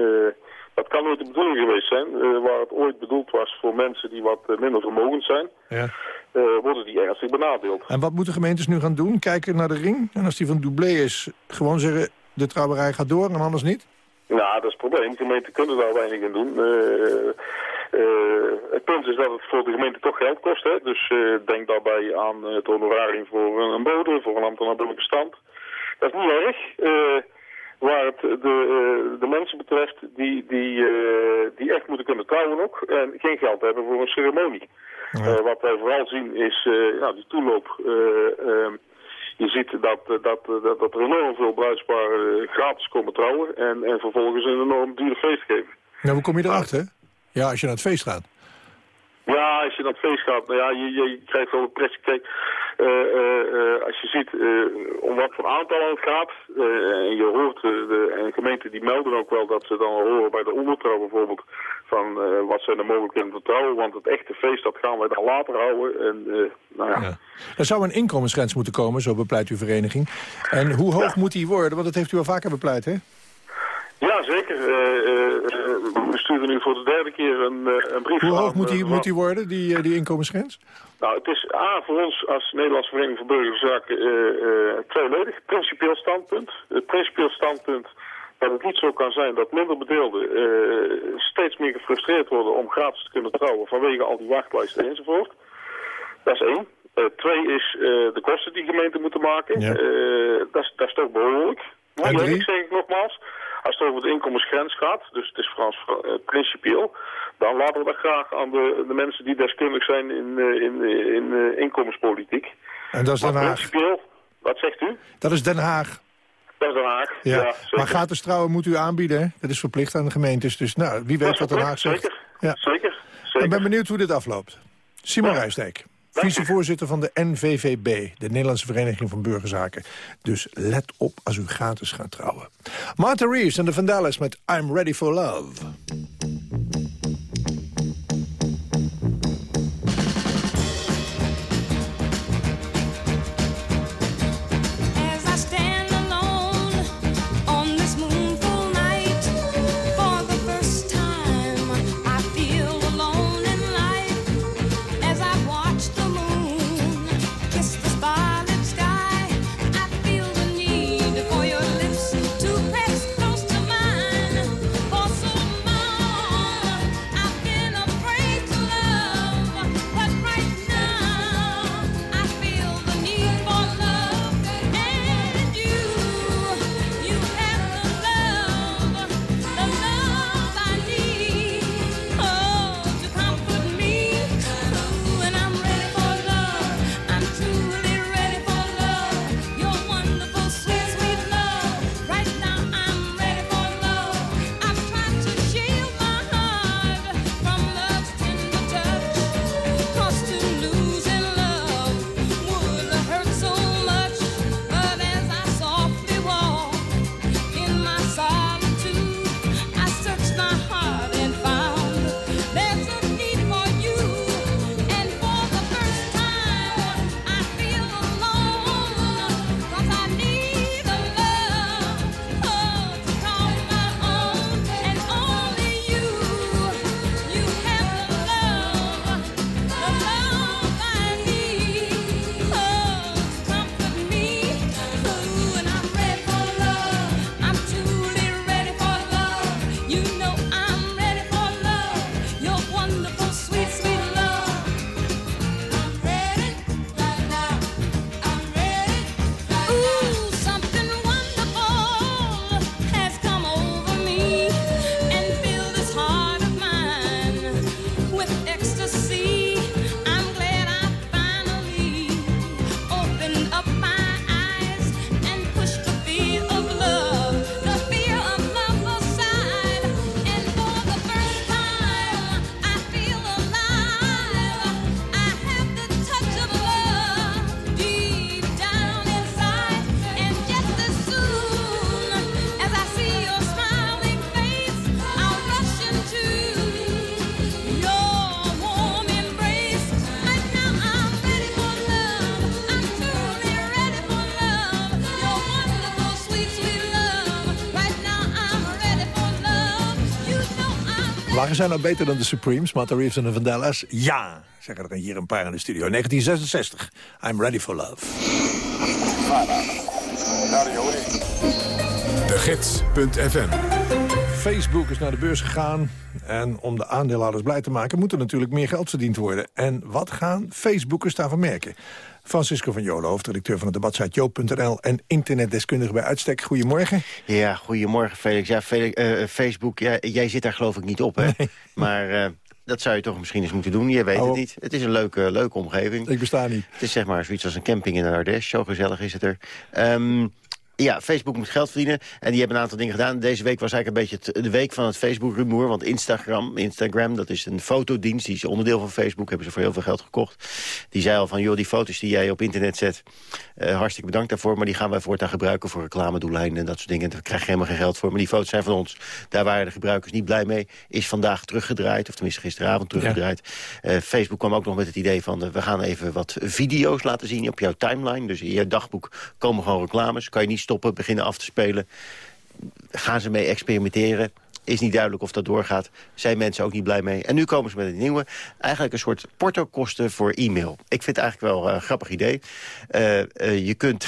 dat kan nooit de bedoeling geweest zijn. Uh, waar het ooit bedoeld was voor mensen die wat uh, minder vermogend zijn, ja. uh, worden die ernstig benadeeld. En wat moeten gemeentes nu gaan doen? Kijken naar de ring? En als die van doublé is, gewoon zeggen de trouwerij gaat door en anders niet? Ja, dat is het probleem. Gemeenten kunnen daar weinig in doen. het punt is dat het voor de gemeente toch geld kost. Hè? Dus denk daarbij aan het honorarium voor een bode, voor een ambtenaar bestand. Dat is niet erg waar het de, uh, de mensen betreft die, die, uh, die echt moeten kunnen trouwen ook en geen geld hebben voor een ceremonie. Ja. Uh, wat wij vooral zien is ja, die toeloop. Ehm, je ziet dat, dat, dat, dat er enorm veel bruidsparen gratis komen trouwen en, en vervolgens een enorm dure feest geven. Nou, hoe kom je erachter? Ja, als je naar het feest gaat. Ja, als je naar het feest gaat, nou ja, je, je krijgt wel een pressie. Kijk, uh, uh, als je ziet om wat voor aantallen het gaat, en je hoort, de en gemeenten die melden ook wel dat ze dan horen bij de ondertrouw bijvoorbeeld, van wat zijn de mogelijkheden te trouwen, want het echte feest dat gaan wij dan later houden. En, nou ja. ja. Er zou een inkomensgrens moeten komen, zo bepleit uw vereniging. En hoe hoog ja. moet die worden? Want dat heeft u al vaker bepleit, hè? Ja, zeker. we sturen nu voor de derde keer een, een brief Hoe hoog aan, moet, die, moet die worden, die, die inkomensgrens? Nou, het is A, voor ons als Nederlandse Vereniging voor Burgerzaken tweeledig. Principieel standpunt. Het principieel standpunt dat het niet zo kan zijn dat minder bedeelden uh, steeds meer gefrustreerd worden om gratis te kunnen trouwen vanwege al die wachtlijsten enzovoort. Dat is één. twee is de kosten die gemeenten moeten maken. Ja. dat, is, dat is toch behoorlijk. Maar ik zeg ik nogmaals, als het over de inkomensgrens gaat, dus het is Frans uh, principieel, dan laten we dat graag aan de, de mensen die deskundig zijn in, uh, in, in uh, inkomenspolitiek. En dat is Den Haag. principieel, wat zegt u? Dat is Den Haag. Dat is Den Haag. Ja. Ja, zeker. maar gratis trouwen moet u aanbieden, hè? Dat is verplicht aan de gemeentes. Dus nou, wie weet wat Den Haag zegt. Zeker, Ja. zeker. Ik ben benieuwd hoe dit afloopt. Simon Rijsdijk, vicevoorzitter van de NVVB... de Nederlandse Vereniging van Burgerzaken. Dus let op als u gratis gaat trouwen. Martha Reeves en de Vandellas met I'm Ready for Love. I'm Waren zij nou beter dan de Supremes, Martha Reeves en de Vandellas? Ja, zeggen er hier een paar in de studio. 1966, I'm Ready for Love. De Gids.fm Facebook is naar de beurs gegaan. En om de aandeelhouders blij te maken... moet er natuurlijk meer geld verdiend worden. En wat gaan Facebookers daarvan merken? Francisco van Jolen, hoofdredacteur van het debatsite joop.nl... en internetdeskundige bij uitstek. Goedemorgen. Ja, goedemorgen Felix. Ja, Felix eh, Facebook, ja, jij zit daar geloof ik niet op, hè? Maar eh, dat zou je toch misschien eens moeten doen. Je weet het niet. Het is een leuke, leuke omgeving. Ik besta niet. Het is zeg maar zoiets als een camping in de Ardèche. Zo gezellig is het er. Ehm, ja, Facebook moet geld verdienen. En die hebben een aantal dingen gedaan. Deze week was eigenlijk een beetje de week van het Facebook-rumoer. Want Instagram, Instagram, dat is een fotodienst. Die is onderdeel van Facebook. Hebben ze voor heel veel geld gekocht. Die zei al van, joh, die foto's die jij op internet zet... eh, hartstikke bedankt daarvoor. Maar die gaan wij voortaan gebruiken voor reclamedoeleinden en dat soort dingen. En daar krijg je helemaal geen geld voor. Maar die foto's zijn van ons. Daar waren de gebruikers niet blij mee. Is vandaag teruggedraaid. Of tenminste gisteravond teruggedraaid. Eh, Facebook kwam ook nog met het idee van... eh, we gaan even wat video's laten zien op jouw timeline. Dus in je dagboek komen gewoon reclames. Kan je niet stoppen, beginnen af te spelen. Gaan ze mee experimenteren. Is niet duidelijk of dat doorgaat. Zijn mensen ook niet blij mee. En nu komen ze met een nieuwe. Eigenlijk een soort portokosten voor e-mail. Ik vind het eigenlijk wel een grappig idee. Eh, eh, je kunt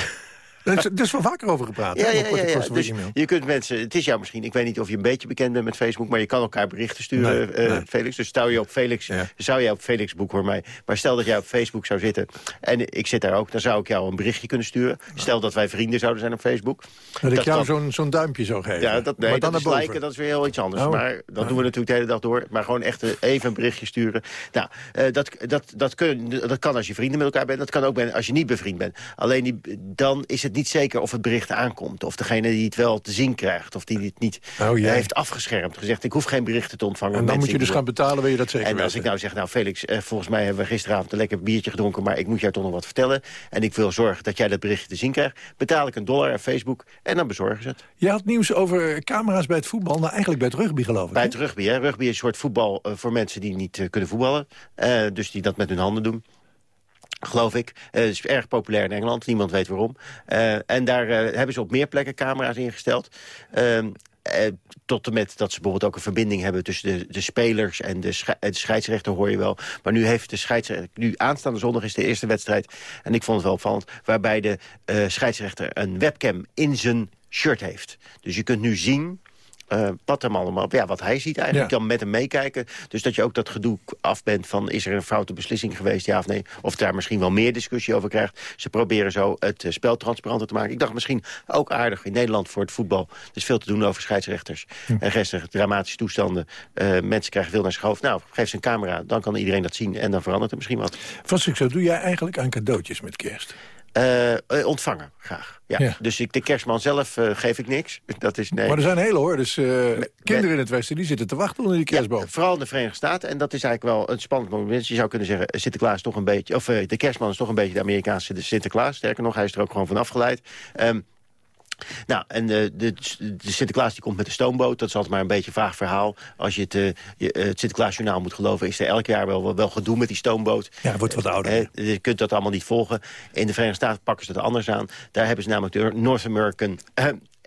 Er is, is wel vaker over gepraat. Ja, hè, ja, ja, Dus voor je kunt mensen, het is jou misschien, ik weet niet of je een beetje bekend bent met Facebook, maar je kan elkaar berichten sturen, Nee, eh, nee. Felix. Dus stel je op Felix, zou jij op Felix boek hoor mij, maar stel dat jij op Facebook zou zitten en ik zit daar ook, dan zou ik jou een berichtje kunnen sturen. Stel dat wij vrienden zouden zijn op Facebook. Dat ik jou zo'n zo'n duimpje zou geven. Ja, dat, nee, maar dan dat is liken, dat is weer heel iets anders. Oh. Maar dat doen we natuurlijk de hele dag door. Maar gewoon echt eh, even een berichtje sturen. Nou, eh, dat, dat, dat, kun, dat kan als je vrienden met elkaar bent. Dat kan ook ben- als je niet bevriend bent. Alleen die, dan is het niet zeker of het bericht aankomt. Of degene die het wel te zien krijgt. Of die het niet Oh, heeft afgeschermd. Gezegd, ik hoef geen berichten te ontvangen. En dan moet je dus gaan betalen, wil je dat zeker en als weten. ik nou zeg, nou Felix, eh, volgens mij hebben we gisteravond een lekker biertje gedronken... maar ik moet jou toch nog wat vertellen. En ik wil zorgen dat jij dat berichtje te zien krijgt. Betaal ik een dollar aan Facebook en dan bezorgen ze het. Je had nieuws over camera's bij het voetbal. Nou, eigenlijk bij het rugby geloof ik. Bij het rugby, hè. Rugby is een soort voetbal eh, voor mensen die niet eh, kunnen voetballen. Dus die dat met hun handen doen. Geloof ik. Eh, Het is erg populair in Engeland. Niemand weet waarom. Eh, en daar eh, hebben ze op meer plekken camera's ingesteld. Ehm, eh, tot en met dat ze bijvoorbeeld ook een verbinding hebben... tussen de, de spelers en de, de scheidsrechter, hoor je wel. Maar nu heeft de scheidsrechter... Nu aanstaande zondag is de eerste wedstrijd. En ik vond het wel opvallend. Waarbij de scheidsrechter een webcam in zijn shirt heeft. Dus je kunt nu zien... eh, wat hem allemaal, ja, wat hij ziet eigenlijk. Ja. Kan met hem meekijken. Dus dat je ook dat gedoe af bent van... is er een foute beslissing geweest, ja of nee? Of daar misschien wel meer discussie over krijgt. Ze proberen zo het eh, spel transparanter te maken. Ik dacht misschien ook aardig in Nederland voor het voetbal. Er is veel te doen over scheidsrechters. En gisteren dramatische toestanden. Eh, mensen krijgen veel naar zich hoofd. Nou, geef ze een camera, dan kan iedereen dat zien. En dan verandert er misschien wat. Francisco, doe jij eigenlijk aan cadeautjes met kerst? Eh, eh, ontvangen, graag. Ja. Ja. Dus ik, de kerstman zelf eh, geef ik niks. Dat is, nee. Maar er zijn hele hoor. Dus kinderen in het Westen die zitten te wachten onder die kerstboom. Vooral in de Verenigde Staten. En dat is eigenlijk wel een spannend moment. Je zou kunnen zeggen, Sinterklaas is toch een beetje... of de kerstman is toch een beetje de Amerikaanse Sinterklaas. Sterker nog, hij is er ook gewoon van afgeleid. Ehm, nou, en de, de, de Sinterklaas die komt met de stoomboot. Dat is altijd maar een beetje een vaag verhaal. Als je het, eh, je, eh, het Sinterklaasjournaal moet geloven... is er elk jaar wel, wel, wel gedoe met die stoomboot. Ja, wordt wat ouder. Eh, je kunt dat allemaal niet volgen. In de Verenigde Staten pakken ze dat anders aan. Daar hebben ze namelijk de North American...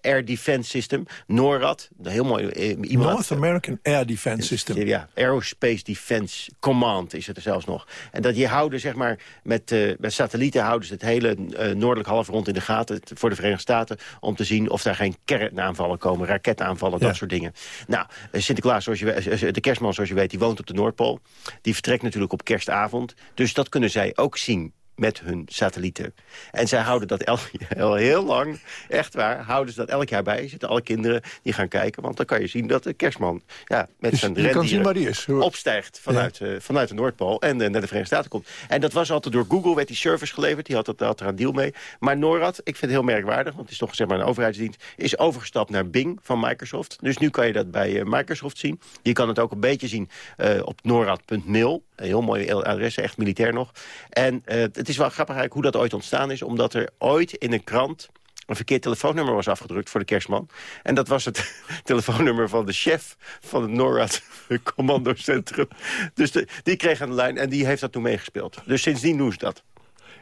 eh, Air Defense System, NORAD. Heel mooi eh. North American Air Defense System. Ja, Aerospace Defense Command is het er zelfs nog. En dat die houden, zeg maar, met, eh, met satellieten houden ze het hele eh, noordelijk halfrond in de gaten voor de Verenigde Staten. Om te zien of daar geen kernaanvallen komen, raketaanvallen, Ja. dat soort dingen. Nou, eh, Sinterklaas, zoals je, we- eh, de kerstman, zoals je weet, die woont op de Noordpool. Die vertrekt natuurlijk op kerstavond. Dus dat kunnen zij ook zien met hun satellieten. En zij houden dat elk, heel lang, echt waar, houden ze dat elk jaar bij. Zitten alle kinderen die gaan kijken, want dan kan je zien dat de kerstman ja, met Dus zijn rendieren is. opstijgt vanuit, eh, vanuit de Noordpool en naar de Verenigde Staten komt. En dat was altijd door Google, werd die service geleverd. Die had, dat, had er een deal mee. Maar NORAD, ik vind het heel merkwaardig, want het is toch zeg maar een overheidsdienst... is overgestapt naar Bing van Microsoft. Dus nu kan je dat bij eh, Microsoft zien. Je kan het ook een beetje zien eh, op norad.mail. Een heel mooi adres, echt militair nog. En eh, het is wel grappig eigenlijk hoe dat ooit ontstaan is... omdat er ooit in een krant een verkeerd telefoonnummer was afgedrukt voor de kerstman. En dat was het telefoonnummer van de chef van het NORAD commandocentrum. Dus de, die kreeg aan de lijn en die heeft dat toen meegespeeld. Dus sindsdien doen ze dat.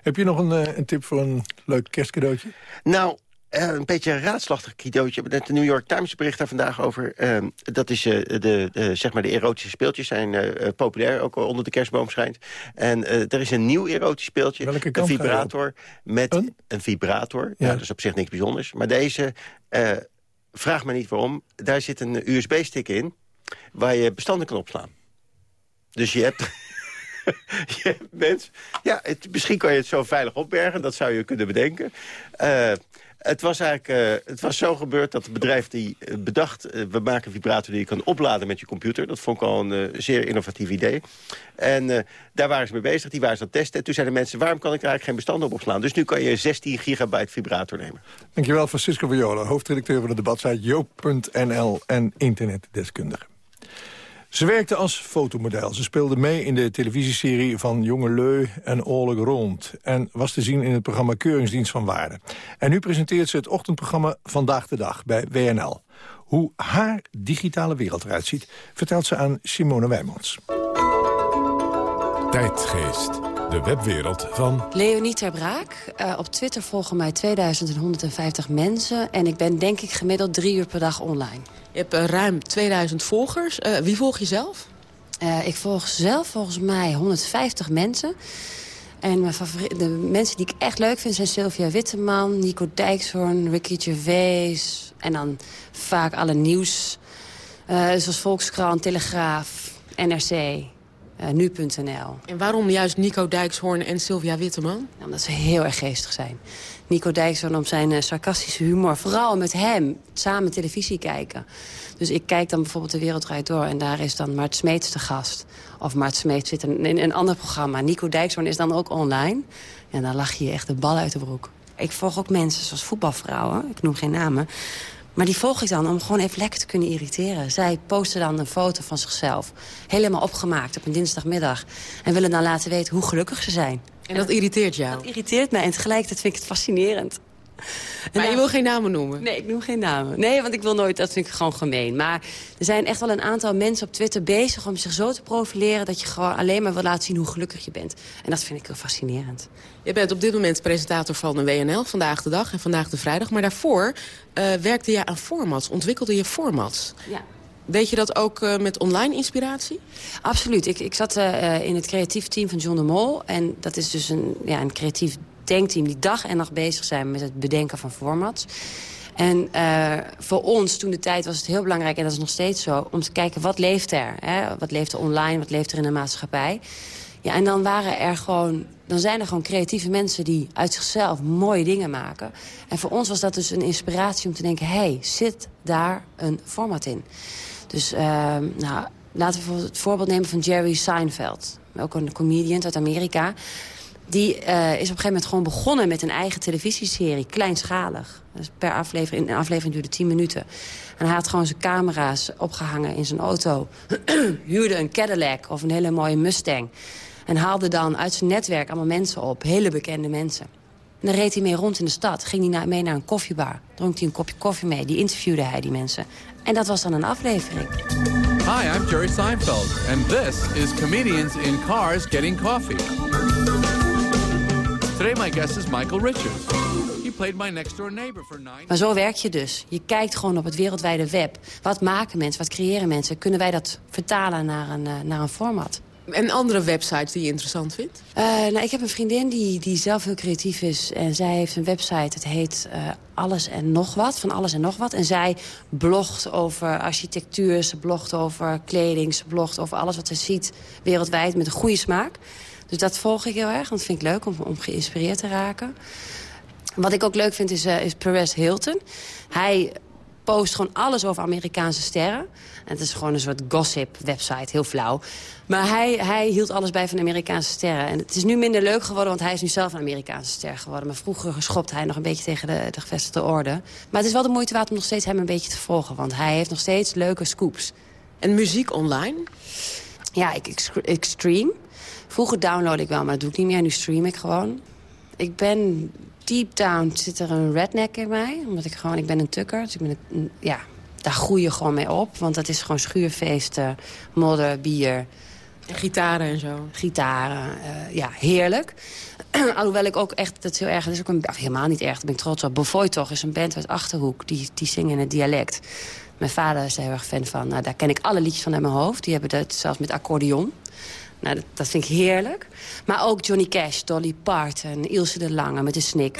Heb je nog een, eh, een tip voor een leuk kerstcadeautje? Nou, een beetje een raadslachtig cadeautje. De New York Times bericht daar vandaag over. eh, dat is eh, de, zeg maar de erotische speeltjes zijn eh, eh, populair, ook onder de kerstboom schijnt. En eh, er is een nieuw erotisch speeltje. Welke een vibrator met een, vibrator. Ja. Ja. dat is op zich niks bijzonders. Maar deze, eh, vraag me niet waarom, daar zit een USB-stick in waar je bestanden kan opslaan. Dus je hebt... je hebt mensen... Ja, het, misschien kan je het zo veilig opbergen. Dat zou je kunnen bedenken. Het was eigenlijk eh, het was zo gebeurd dat het bedrijf die eh, bedacht... eh, we maken vibrator die je kan opladen met je computer. Dat vond ik al een zeer innovatief idee. En daar waren ze mee bezig. Die waren ze aan het testen. En toen zeiden mensen, waarom kan ik eigenlijk geen bestanden op opslaan? Dus nu kan je 16 gigabyte vibrator nemen. Dankjewel, Francisco Viola, hoofdredacteur van de debatsite joop.nl en internetdeskundige. Ze werkte als fotomodel. Ze speelde mee in de televisieserie van Jonge Leu en Oorlijk Rond. En was te zien in het programma Keuringsdienst van Waarde. En nu presenteert ze het ochtendprogramma Vandaag de Dag bij WNL. Hoe haar digitale wereld eruit ziet, vertelt ze aan Simone Wijmans. Tijdgeest, de webwereld van... Leonie Ter Braak. Eh, op Twitter volgen mij 2150 mensen. En ik ben denk ik gemiddeld drie uur per dag online. Je hebt eh, ruim 2000 volgers. Eh, wie volg je zelf? Eh, ik volg zelf volgens mij 150 mensen. En mijn de mensen die ik echt leuk vind zijn Sylvia Witteman, Nico Dijkshoorn, Ricky Gervais. En dan vaak alle nieuws, zoals Volkskrant, Telegraaf, NRC, Nu.nl. En waarom juist Nico Dijkshoorn en Sylvia Witteman? Omdat ze heel erg geestig zijn. Nico Dijkshoorn om zijn eh, sarcastische humor. Vooral met hem samen televisie kijken. Dus ik kijk dan bijvoorbeeld De Wereld Draait Door... en daar is dan Mart Smeets de gast. Of Mart Smeets zit in, in een ander programma. Nico Dijkshoorn is dan ook online. En dan lach je echt de bal uit de broek. Ik volg ook mensen zoals voetbalvrouwen. Ik noem geen namen. Maar die volg ik dan om gewoon even lekker te kunnen irriteren. Zij posten dan een foto van zichzelf. Helemaal opgemaakt op een dinsdagmiddag. En willen dan laten weten hoe gelukkig ze zijn. En dat irriteert jou? Dat irriteert mij en tegelijkertijd vind ik het fascinerend. Maar je wil geen namen noemen? Nee, ik noem geen namen. Nee, want ik wil nooit, dat vind ik gewoon gemeen. Maar er zijn echt wel een aantal mensen op Twitter bezig om zich zo te profileren... dat je gewoon alleen maar wil laten zien hoe gelukkig je bent. En dat vind ik heel fascinerend. Je bent op dit moment presentator van de WNL, Vandaag de Dag en Vandaag de Vrijdag. Maar daarvoor eh, werkte je aan formats, ontwikkelde je formats. Ja. Deed je dat ook eh, met online inspiratie? Absoluut. Ik, ik zat eh, in het creatief team van John de Mol. En dat is dus een, ja, een creatief denkteam die dag en nacht bezig zijn met het bedenken van formats. En uh, voor ons toen de tijd was het heel belangrijk, en dat is nog steeds zo... om te kijken wat leeft er. Hè? Wat leeft er online, wat leeft er in de maatschappij. Ja, en dan, waren er gewoon, dan zijn er gewoon creatieve mensen die uit zichzelf mooie dingen maken. En voor ons was dat dus een inspiratie om te denken... hé, hey, zit daar een format in? Dus uh, nou, laten we het voorbeeld nemen van Jerry Seinfeld. Ook een comedian uit Amerika. Die uh, is op een gegeven moment gewoon begonnen met een eigen televisieserie. Kleinschalig. Dus per aflevering, een aflevering duurde 10 minuten. En hij had gewoon zijn camera's opgehangen in zijn auto. huurde een Cadillac of een hele mooie Mustang. En haalde dan uit zijn netwerk allemaal mensen op. Hele bekende mensen. En dan reed hij mee rond in de stad. Ging hij mee naar een koffiebar. Dronk hij een kopje koffie mee. Die interviewde hij, die mensen. En dat was dan een aflevering. Hi, I'm Jerry Seinfeld. And this is Comedians in Cars Getting Coffee. Today my guest is Michael Richards. He played my next door neighbor for nine... Maar zo werk je dus. Je kijkt gewoon op het wereldwijde web. Wat maken mensen, wat creëren mensen? Kunnen wij dat vertalen naar een, uh, naar een format? En andere websites die je interessant vindt? Uh, nou, ik heb een vriendin die, die zelf heel creatief is. En zij heeft een website, het heet uh, Alles en Nog Wat. Van Alles en Nog Wat. En zij blogt over architectuur, ze blogt over kleding... ze blogt over alles wat ze ziet wereldwijd met een goede smaak. Dus dat volg ik heel erg, want dat vind ik leuk om, om geïnspireerd te raken. Wat ik ook leuk vind is, uh, is Perez Hilton. Hij post gewoon alles over Amerikaanse sterren. En het is gewoon een soort gossip-website, heel flauw. Maar hij, hij hield alles bij van Amerikaanse sterren. En het is nu minder leuk geworden, want hij is nu zelf een Amerikaanse ster geworden. Maar vroeger geschopte hij nog een beetje tegen de, de gevestigde orde. Maar het is wel de moeite waard om nog steeds hem een beetje te volgen. Want hij heeft nog steeds leuke scoops. En muziek online? Ja, ik, ik, ik stream. Vroeger download ik wel, maar dat doe ik niet meer. Nu stream ik gewoon. Ik ben deep down zit er een redneck in mij. Omdat ik gewoon, ik ben een tukker. Dus ik ben een, ja, daar groei je gewoon mee op. Want dat is gewoon schuurfeesten, modder, bier. En gitaren en zo. Gitaren, uh, ja, heerlijk. Alhoewel ik ook echt, dat is heel erg, dat is ook een, ach, helemaal niet erg, daar ben ik trots op. Bevoy toch is een band uit Achterhoek, die, die zingen in het dialect. Mijn vader is er heel erg fan van. Nou, daar ken ik alle liedjes van uit mijn hoofd. Die hebben dat zelfs met accordeon. Nou, dat, dat, vind ik heerlijk. Maar ook Johnny Cash, Dolly Parton, Ilse de Lange met de snik.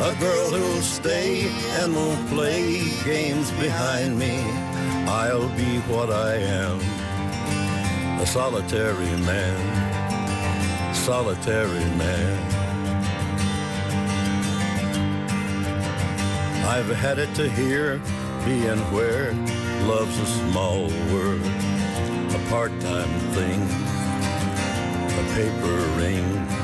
a girl who'll stay and won't play games behind me, I'll be what I am, a solitary man, solitary man. I've had it to hear, being where love's a small word, a part-time thing, a paper ring.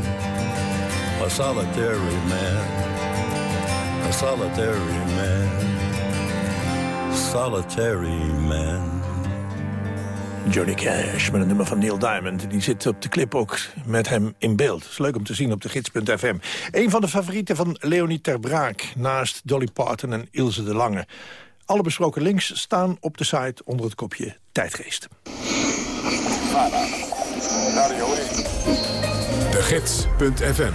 a solitary man, a solitary man, solitary man. Johnny Cash met een nummer van Neil Diamond. Die zit op de clip ook met hem in beeld. is leuk om te zien op de gids.fm. Een van de favorieten van Leonie Ter Braak... naast Dolly Parton en Ilse de Lange. Alle besproken links staan op de site onder het kopje Tijdgeest. De Gids.fm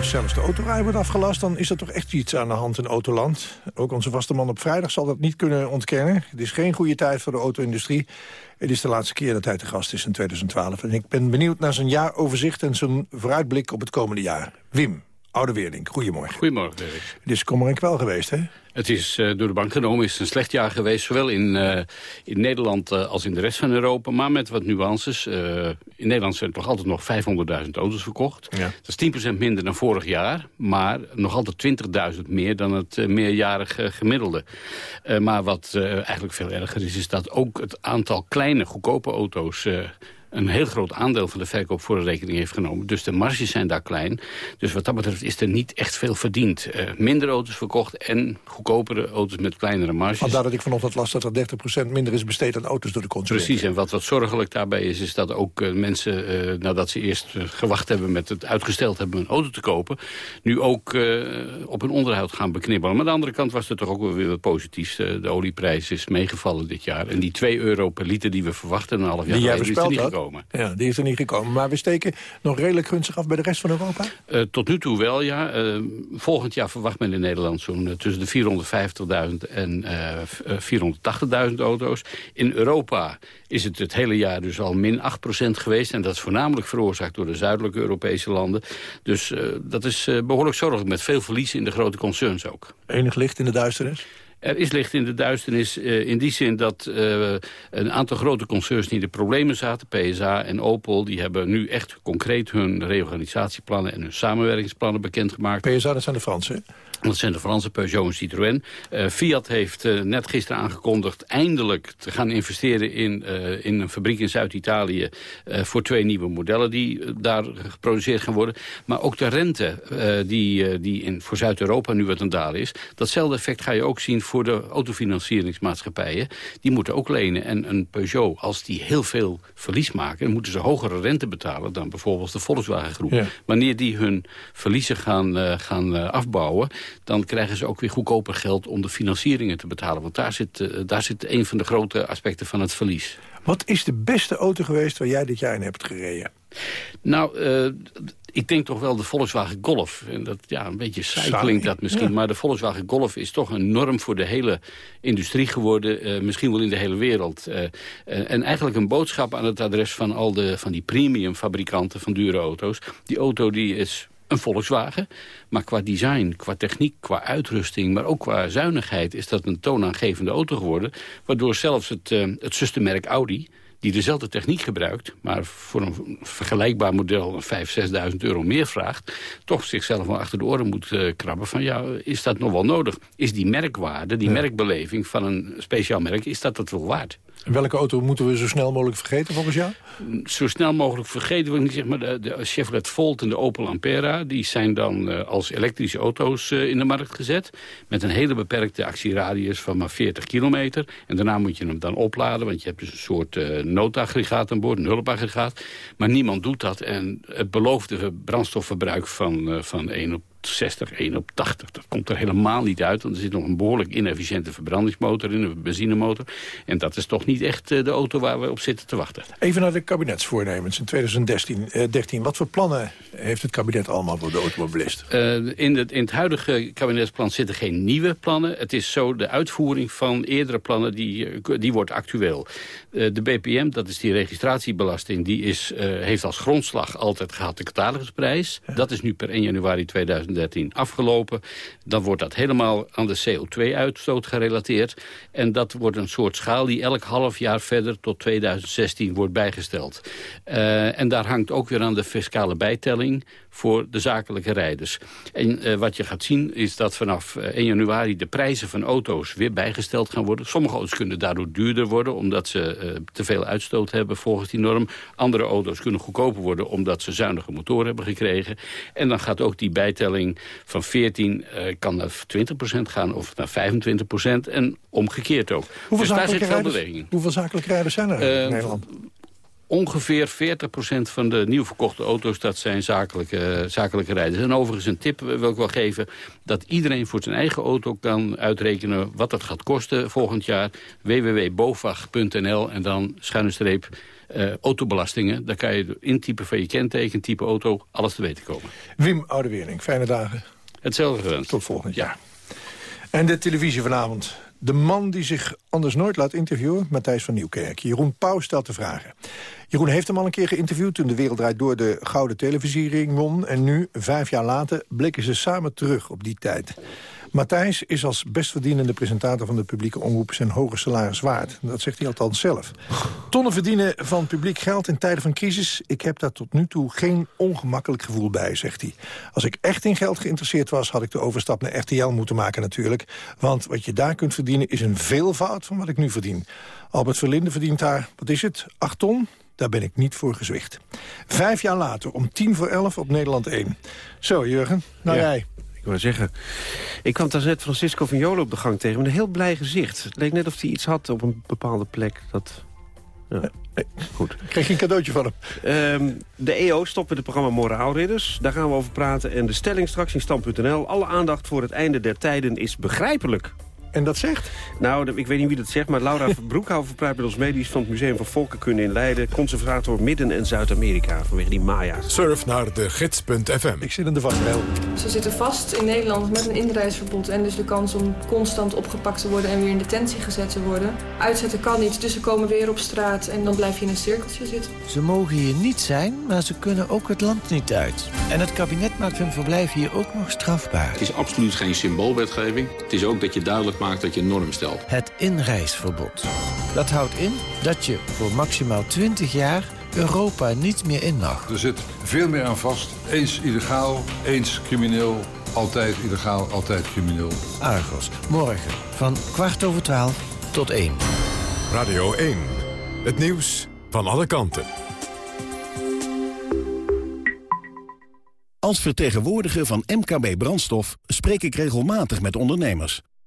zelfs de autorij wordt afgelast, dan is er toch echt iets aan de hand in Autoland. Ook onze vaste man op vrijdag zal dat niet kunnen ontkennen. Het is geen goede tijd voor de auto-industrie. Het is de laatste keer dat hij te gast is in 2012. En ik ben benieuwd naar zijn jaaroverzicht en zijn vooruitblik op het komende jaar. Wim, oude Weerling, goedemorgen. Goedemorgen, Dirk. Het is kommer en kwel geweest, hè? Het is uh, door de bank genomen is een slecht jaar geweest. Zowel in, uh, in Nederland uh, als in de rest van Europa. Maar met wat nuances. in Nederland zijn er toch altijd nog 500.000 auto's verkocht. Ja. Dat is 10% minder dan vorig jaar. Maar nog altijd 20.000 meer dan het meerjarige gemiddelde. maar wat eigenlijk veel erger is, is dat ook het aantal kleine, goedkope auto's een heel groot aandeel van de verkoop voor de rekening heeft genomen. Dus de marges zijn daar klein. Dus wat dat betreft is er niet echt veel verdiend. Uh, minder auto's verkocht en goedkopere auto's met kleinere marges. Vandaar dat ik vanochtend las dat er 30% minder is besteed aan auto's door de consument. Precies, en wat wat zorgelijk daarbij is, is dat ook uh, mensen, uh, nadat ze eerst gewacht hebben met het uitgesteld hebben een auto te kopen, nu ook op hun onderhoud gaan beknibbelen. Maar aan de andere kant was er toch ook weer wat positiefs. de olieprijs is meegevallen dit jaar. En die 2 euro per liter die we verwachten een half jaar geleden is er niet Ja, die is er niet gekomen. Maar we steken nog redelijk gunstig af bij de rest van Europa? Uh, tot nu toe wel, ja. Uh, volgend jaar verwacht men in Nederland zo'n uh, tussen de 450.000 en 480.000 auto's. In Europa is het het hele jaar dus al min 8% geweest. En dat is voornamelijk veroorzaakt door de zuidelijke Europese landen. Dus dat is behoorlijk zorgelijk met veel verlies in de grote concerns ook. Enig licht in de duisternis? Er is licht in de duisternis uh, in die zin dat uh, een aantal grote concerns die in de problemen zaten, PSA en Opel, die hebben nu echt concreet hun reorganisatieplannen en hun samenwerkingsplannen bekendgemaakt. PSA, dat zijn de Fransen, dat zijn de Franse Peugeot en Citroën. Uh, Fiat heeft uh, net gisteren aangekondigd eindelijk te gaan investeren in, uh, in een fabriek in Zuid-Italië... voor twee nieuwe modellen die daar geproduceerd gaan worden. Maar ook de rente die, die in, voor Zuid-Europa nu wat een dalen is... datzelfde effect ga je ook zien voor de autofinancieringsmaatschappijen. Die moeten ook lenen. En een Peugeot, als die heel veel verlies maken... moeten ze hogere rente betalen dan bijvoorbeeld de Volkswagen Groep. Ja. Wanneer die hun verliezen gaan, gaan afbouwen dan krijgen ze ook weer goedkoper geld om de financieringen te betalen. Want daar zit, uh, daar zit een van de grote aspecten van het verlies. Wat is de beste auto geweest waar jij dit jaar in hebt gereden? Nou, uh, ik denk toch wel de Volkswagen Golf. En dat, ja, een beetje saai klinkt dat misschien. Ja. Maar de Volkswagen Golf is toch een norm voor de hele industrie geworden. Uh, misschien wel in de hele wereld. Uh, en eigenlijk een boodschap aan het adres van al de, van die premium fabrikanten van dure auto's. Die auto die is een Volkswagen. Maar qua design, qua techniek, qua uitrusting... maar ook qua zuinigheid is dat een toonaangevende auto geworden. Waardoor zelfs het, uh, het zustermerk Audi die dezelfde techniek gebruikt... maar voor een vergelijkbaar model 5.000, 6.000 euro meer vraagt... toch zichzelf wel achter de oren moet uh, krabben van... ja, is dat nog wel nodig? Is die merkwaarde, die ja. merkbeleving van een speciaal merk... is dat dat wel waard? En welke auto moeten we zo snel mogelijk vergeten volgens jou? Zo snel mogelijk vergeten wil ik niet zeggen, maar de, de Chevrolet Volt en de Opel Ampera... die zijn dan uh, als elektrische auto's uh, in de markt gezet... met een hele beperkte actieradius van maar 40 kilometer. En daarna moet je hem dan opladen, want je hebt dus een soort uh, noodaggregaat aan boord, een hulpaggregaat. Maar niemand doet dat en het beloofde brandstofverbruik van, van 1 op 60, 1 op 80. Dat komt er helemaal niet uit, want er zit nog een behoorlijk inefficiënte verbrandingsmotor in, een benzinemotor. En dat is toch niet echt de auto waar we op zitten te wachten. Even naar de kabinetsvoornemens in 2013. Eh, 13. Wat voor plannen heeft het kabinet allemaal voor de automobilist? Uh, in, het, in het huidige kabinetsplan zitten geen nieuwe plannen. Het is zo, de uitvoering van eerdere plannen, die, die wordt actueel. Uh, de BPM, dat is die registratiebelasting, die is, heeft als grondslag altijd gehad de catalogusprijs. Ja. Dat is nu per 1 januari 2013 afgelopen. Dan wordt dat helemaal aan de CO2-uitstoot gerelateerd. En dat wordt een soort schaal die elk half jaar verder tot 2016 wordt bijgesteld. Uh, en daar hangt ook weer aan de fiscale bijtelling voor de zakelijke rijders. En uh, wat je gaat zien is dat vanaf 1 januari de prijzen van auto's weer bijgesteld gaan worden. Sommige auto's kunnen daardoor duurder worden omdat ze uh, te veel uitstoot hebben volgens die norm. Andere auto's kunnen goedkoper worden omdat ze zuinige motoren hebben gekregen. En dan gaat ook die bijtelling van 14 uh, kan naar 20% gaan of naar 25% en omgekeerd ook. Hoeveel dus daar zit veel rijders, beweging. Hoeveel zakelijke rijders zijn er in Nederland? Ongeveer 40% van de nieuw verkochte auto's, dat zijn zakelijke, zakelijke rijders. En overigens een tip wil ik wel geven... dat iedereen voor zijn eigen auto kan uitrekenen wat het gaat kosten volgend jaar. www.bovag.nl en dan schuine streep uh, autobelastingen. Daar kan je intypen van je kenteken, type auto, alles te weten komen. Wim Oudewering, fijne dagen. Hetzelfde gewenst. Tot volgend jaar. En de televisie vanavond. De man die zich anders nooit laat interviewen, Matthijs van Nieuwkerk. Jeroen Pauw stelt de vragen. Jeroen heeft hem al een keer geïnterviewd toen de Wereld Draait Door de Gouden Televisiering won. En nu, vijf jaar later, blikken ze samen terug op die tijd. Matthijs is als bestverdienende presentator van de publieke omroep zijn hoge salaris waard. Dat zegt hij althans zelf. Tonnen verdienen van publiek geld in tijden van crisis. Ik heb daar tot nu toe geen ongemakkelijk gevoel bij, zegt hij. Als ik echt in geld geïnteresseerd was, had ik de overstap naar RTL moeten maken natuurlijk. Want wat je daar kunt verdienen is een veelvoud van wat ik nu verdien. Albert Verlinde verdient daar, wat is het, acht ton? Daar ben ik niet voor gezwicht. Vijf jaar later, om tien voor elf op Nederland 1. Zo, Jurgen, nou Ja. jij. Ik wou zeggen, ik kwam daar net Francisco van Jolen op de gang tegen... met een heel blij gezicht. Het leek net of hij iets had op een bepaalde plek. Dat... Ja. Goed. Kreeg je een cadeautje van hem? Ehm, de EO stopt met het programma Moraalridders. Daar gaan we over praten. En de stelling straks in stand.nl. Alle aandacht voor het einde der tijden is begrijpelijk. En dat zegt? Nou, ik weet niet wie dat zegt, maar Laura Broekhoven praat met ons medisch van het Museum van Volkenkunde in Leiden. Conservator Midden- en Zuid-Amerika vanwege die Maya's. Surf naar de gids.fm. Ik zit in de vangrail. Ze zitten vast in Nederland met een inreisverbod en dus de kans om constant opgepakt te worden en weer in detentie gezet te worden. Uitzetten kan niet, dus ze komen weer op straat en dan blijf je in een cirkeltje zitten. Ze mogen hier niet zijn, maar ze kunnen ook het land niet uit. En het kabinet maakt hun verblijf hier ook nog strafbaar. Het is absoluut geen symboolwetgeving. Het is ook dat je duidelijk maakt dat je een norm stelt. Het inreisverbod. Dat houdt in dat je voor maximaal 20 jaar Europa niet meer in mag. Er zit veel meer aan vast. Eens illegaal, eens crimineel. Altijd illegaal, altijd crimineel. Argos, morgen van kwart over twaalf tot één. Radio 1. Het nieuws van alle kanten. Als vertegenwoordiger van MKB Brandstof spreek ik regelmatig met ondernemers.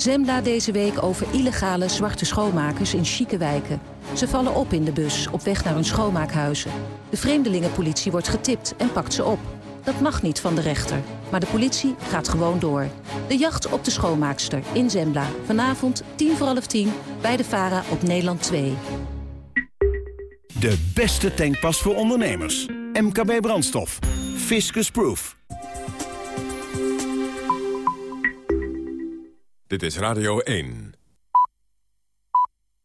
Zembla deze week over illegale zwarte schoonmakers in chique wijken. Ze vallen op in de bus op weg naar hun schoonmaakhuizen. De vreemdelingenpolitie wordt getipt en pakt ze op. Dat mag niet van de rechter, maar de politie gaat gewoon door. De jacht op de schoonmaakster in Zembla. Vanavond tien voor half tien bij de VARA op Nederland 2. De beste tankpas voor ondernemers. MKB Brandstof. Fiscus Proof. Dit is Radio 1.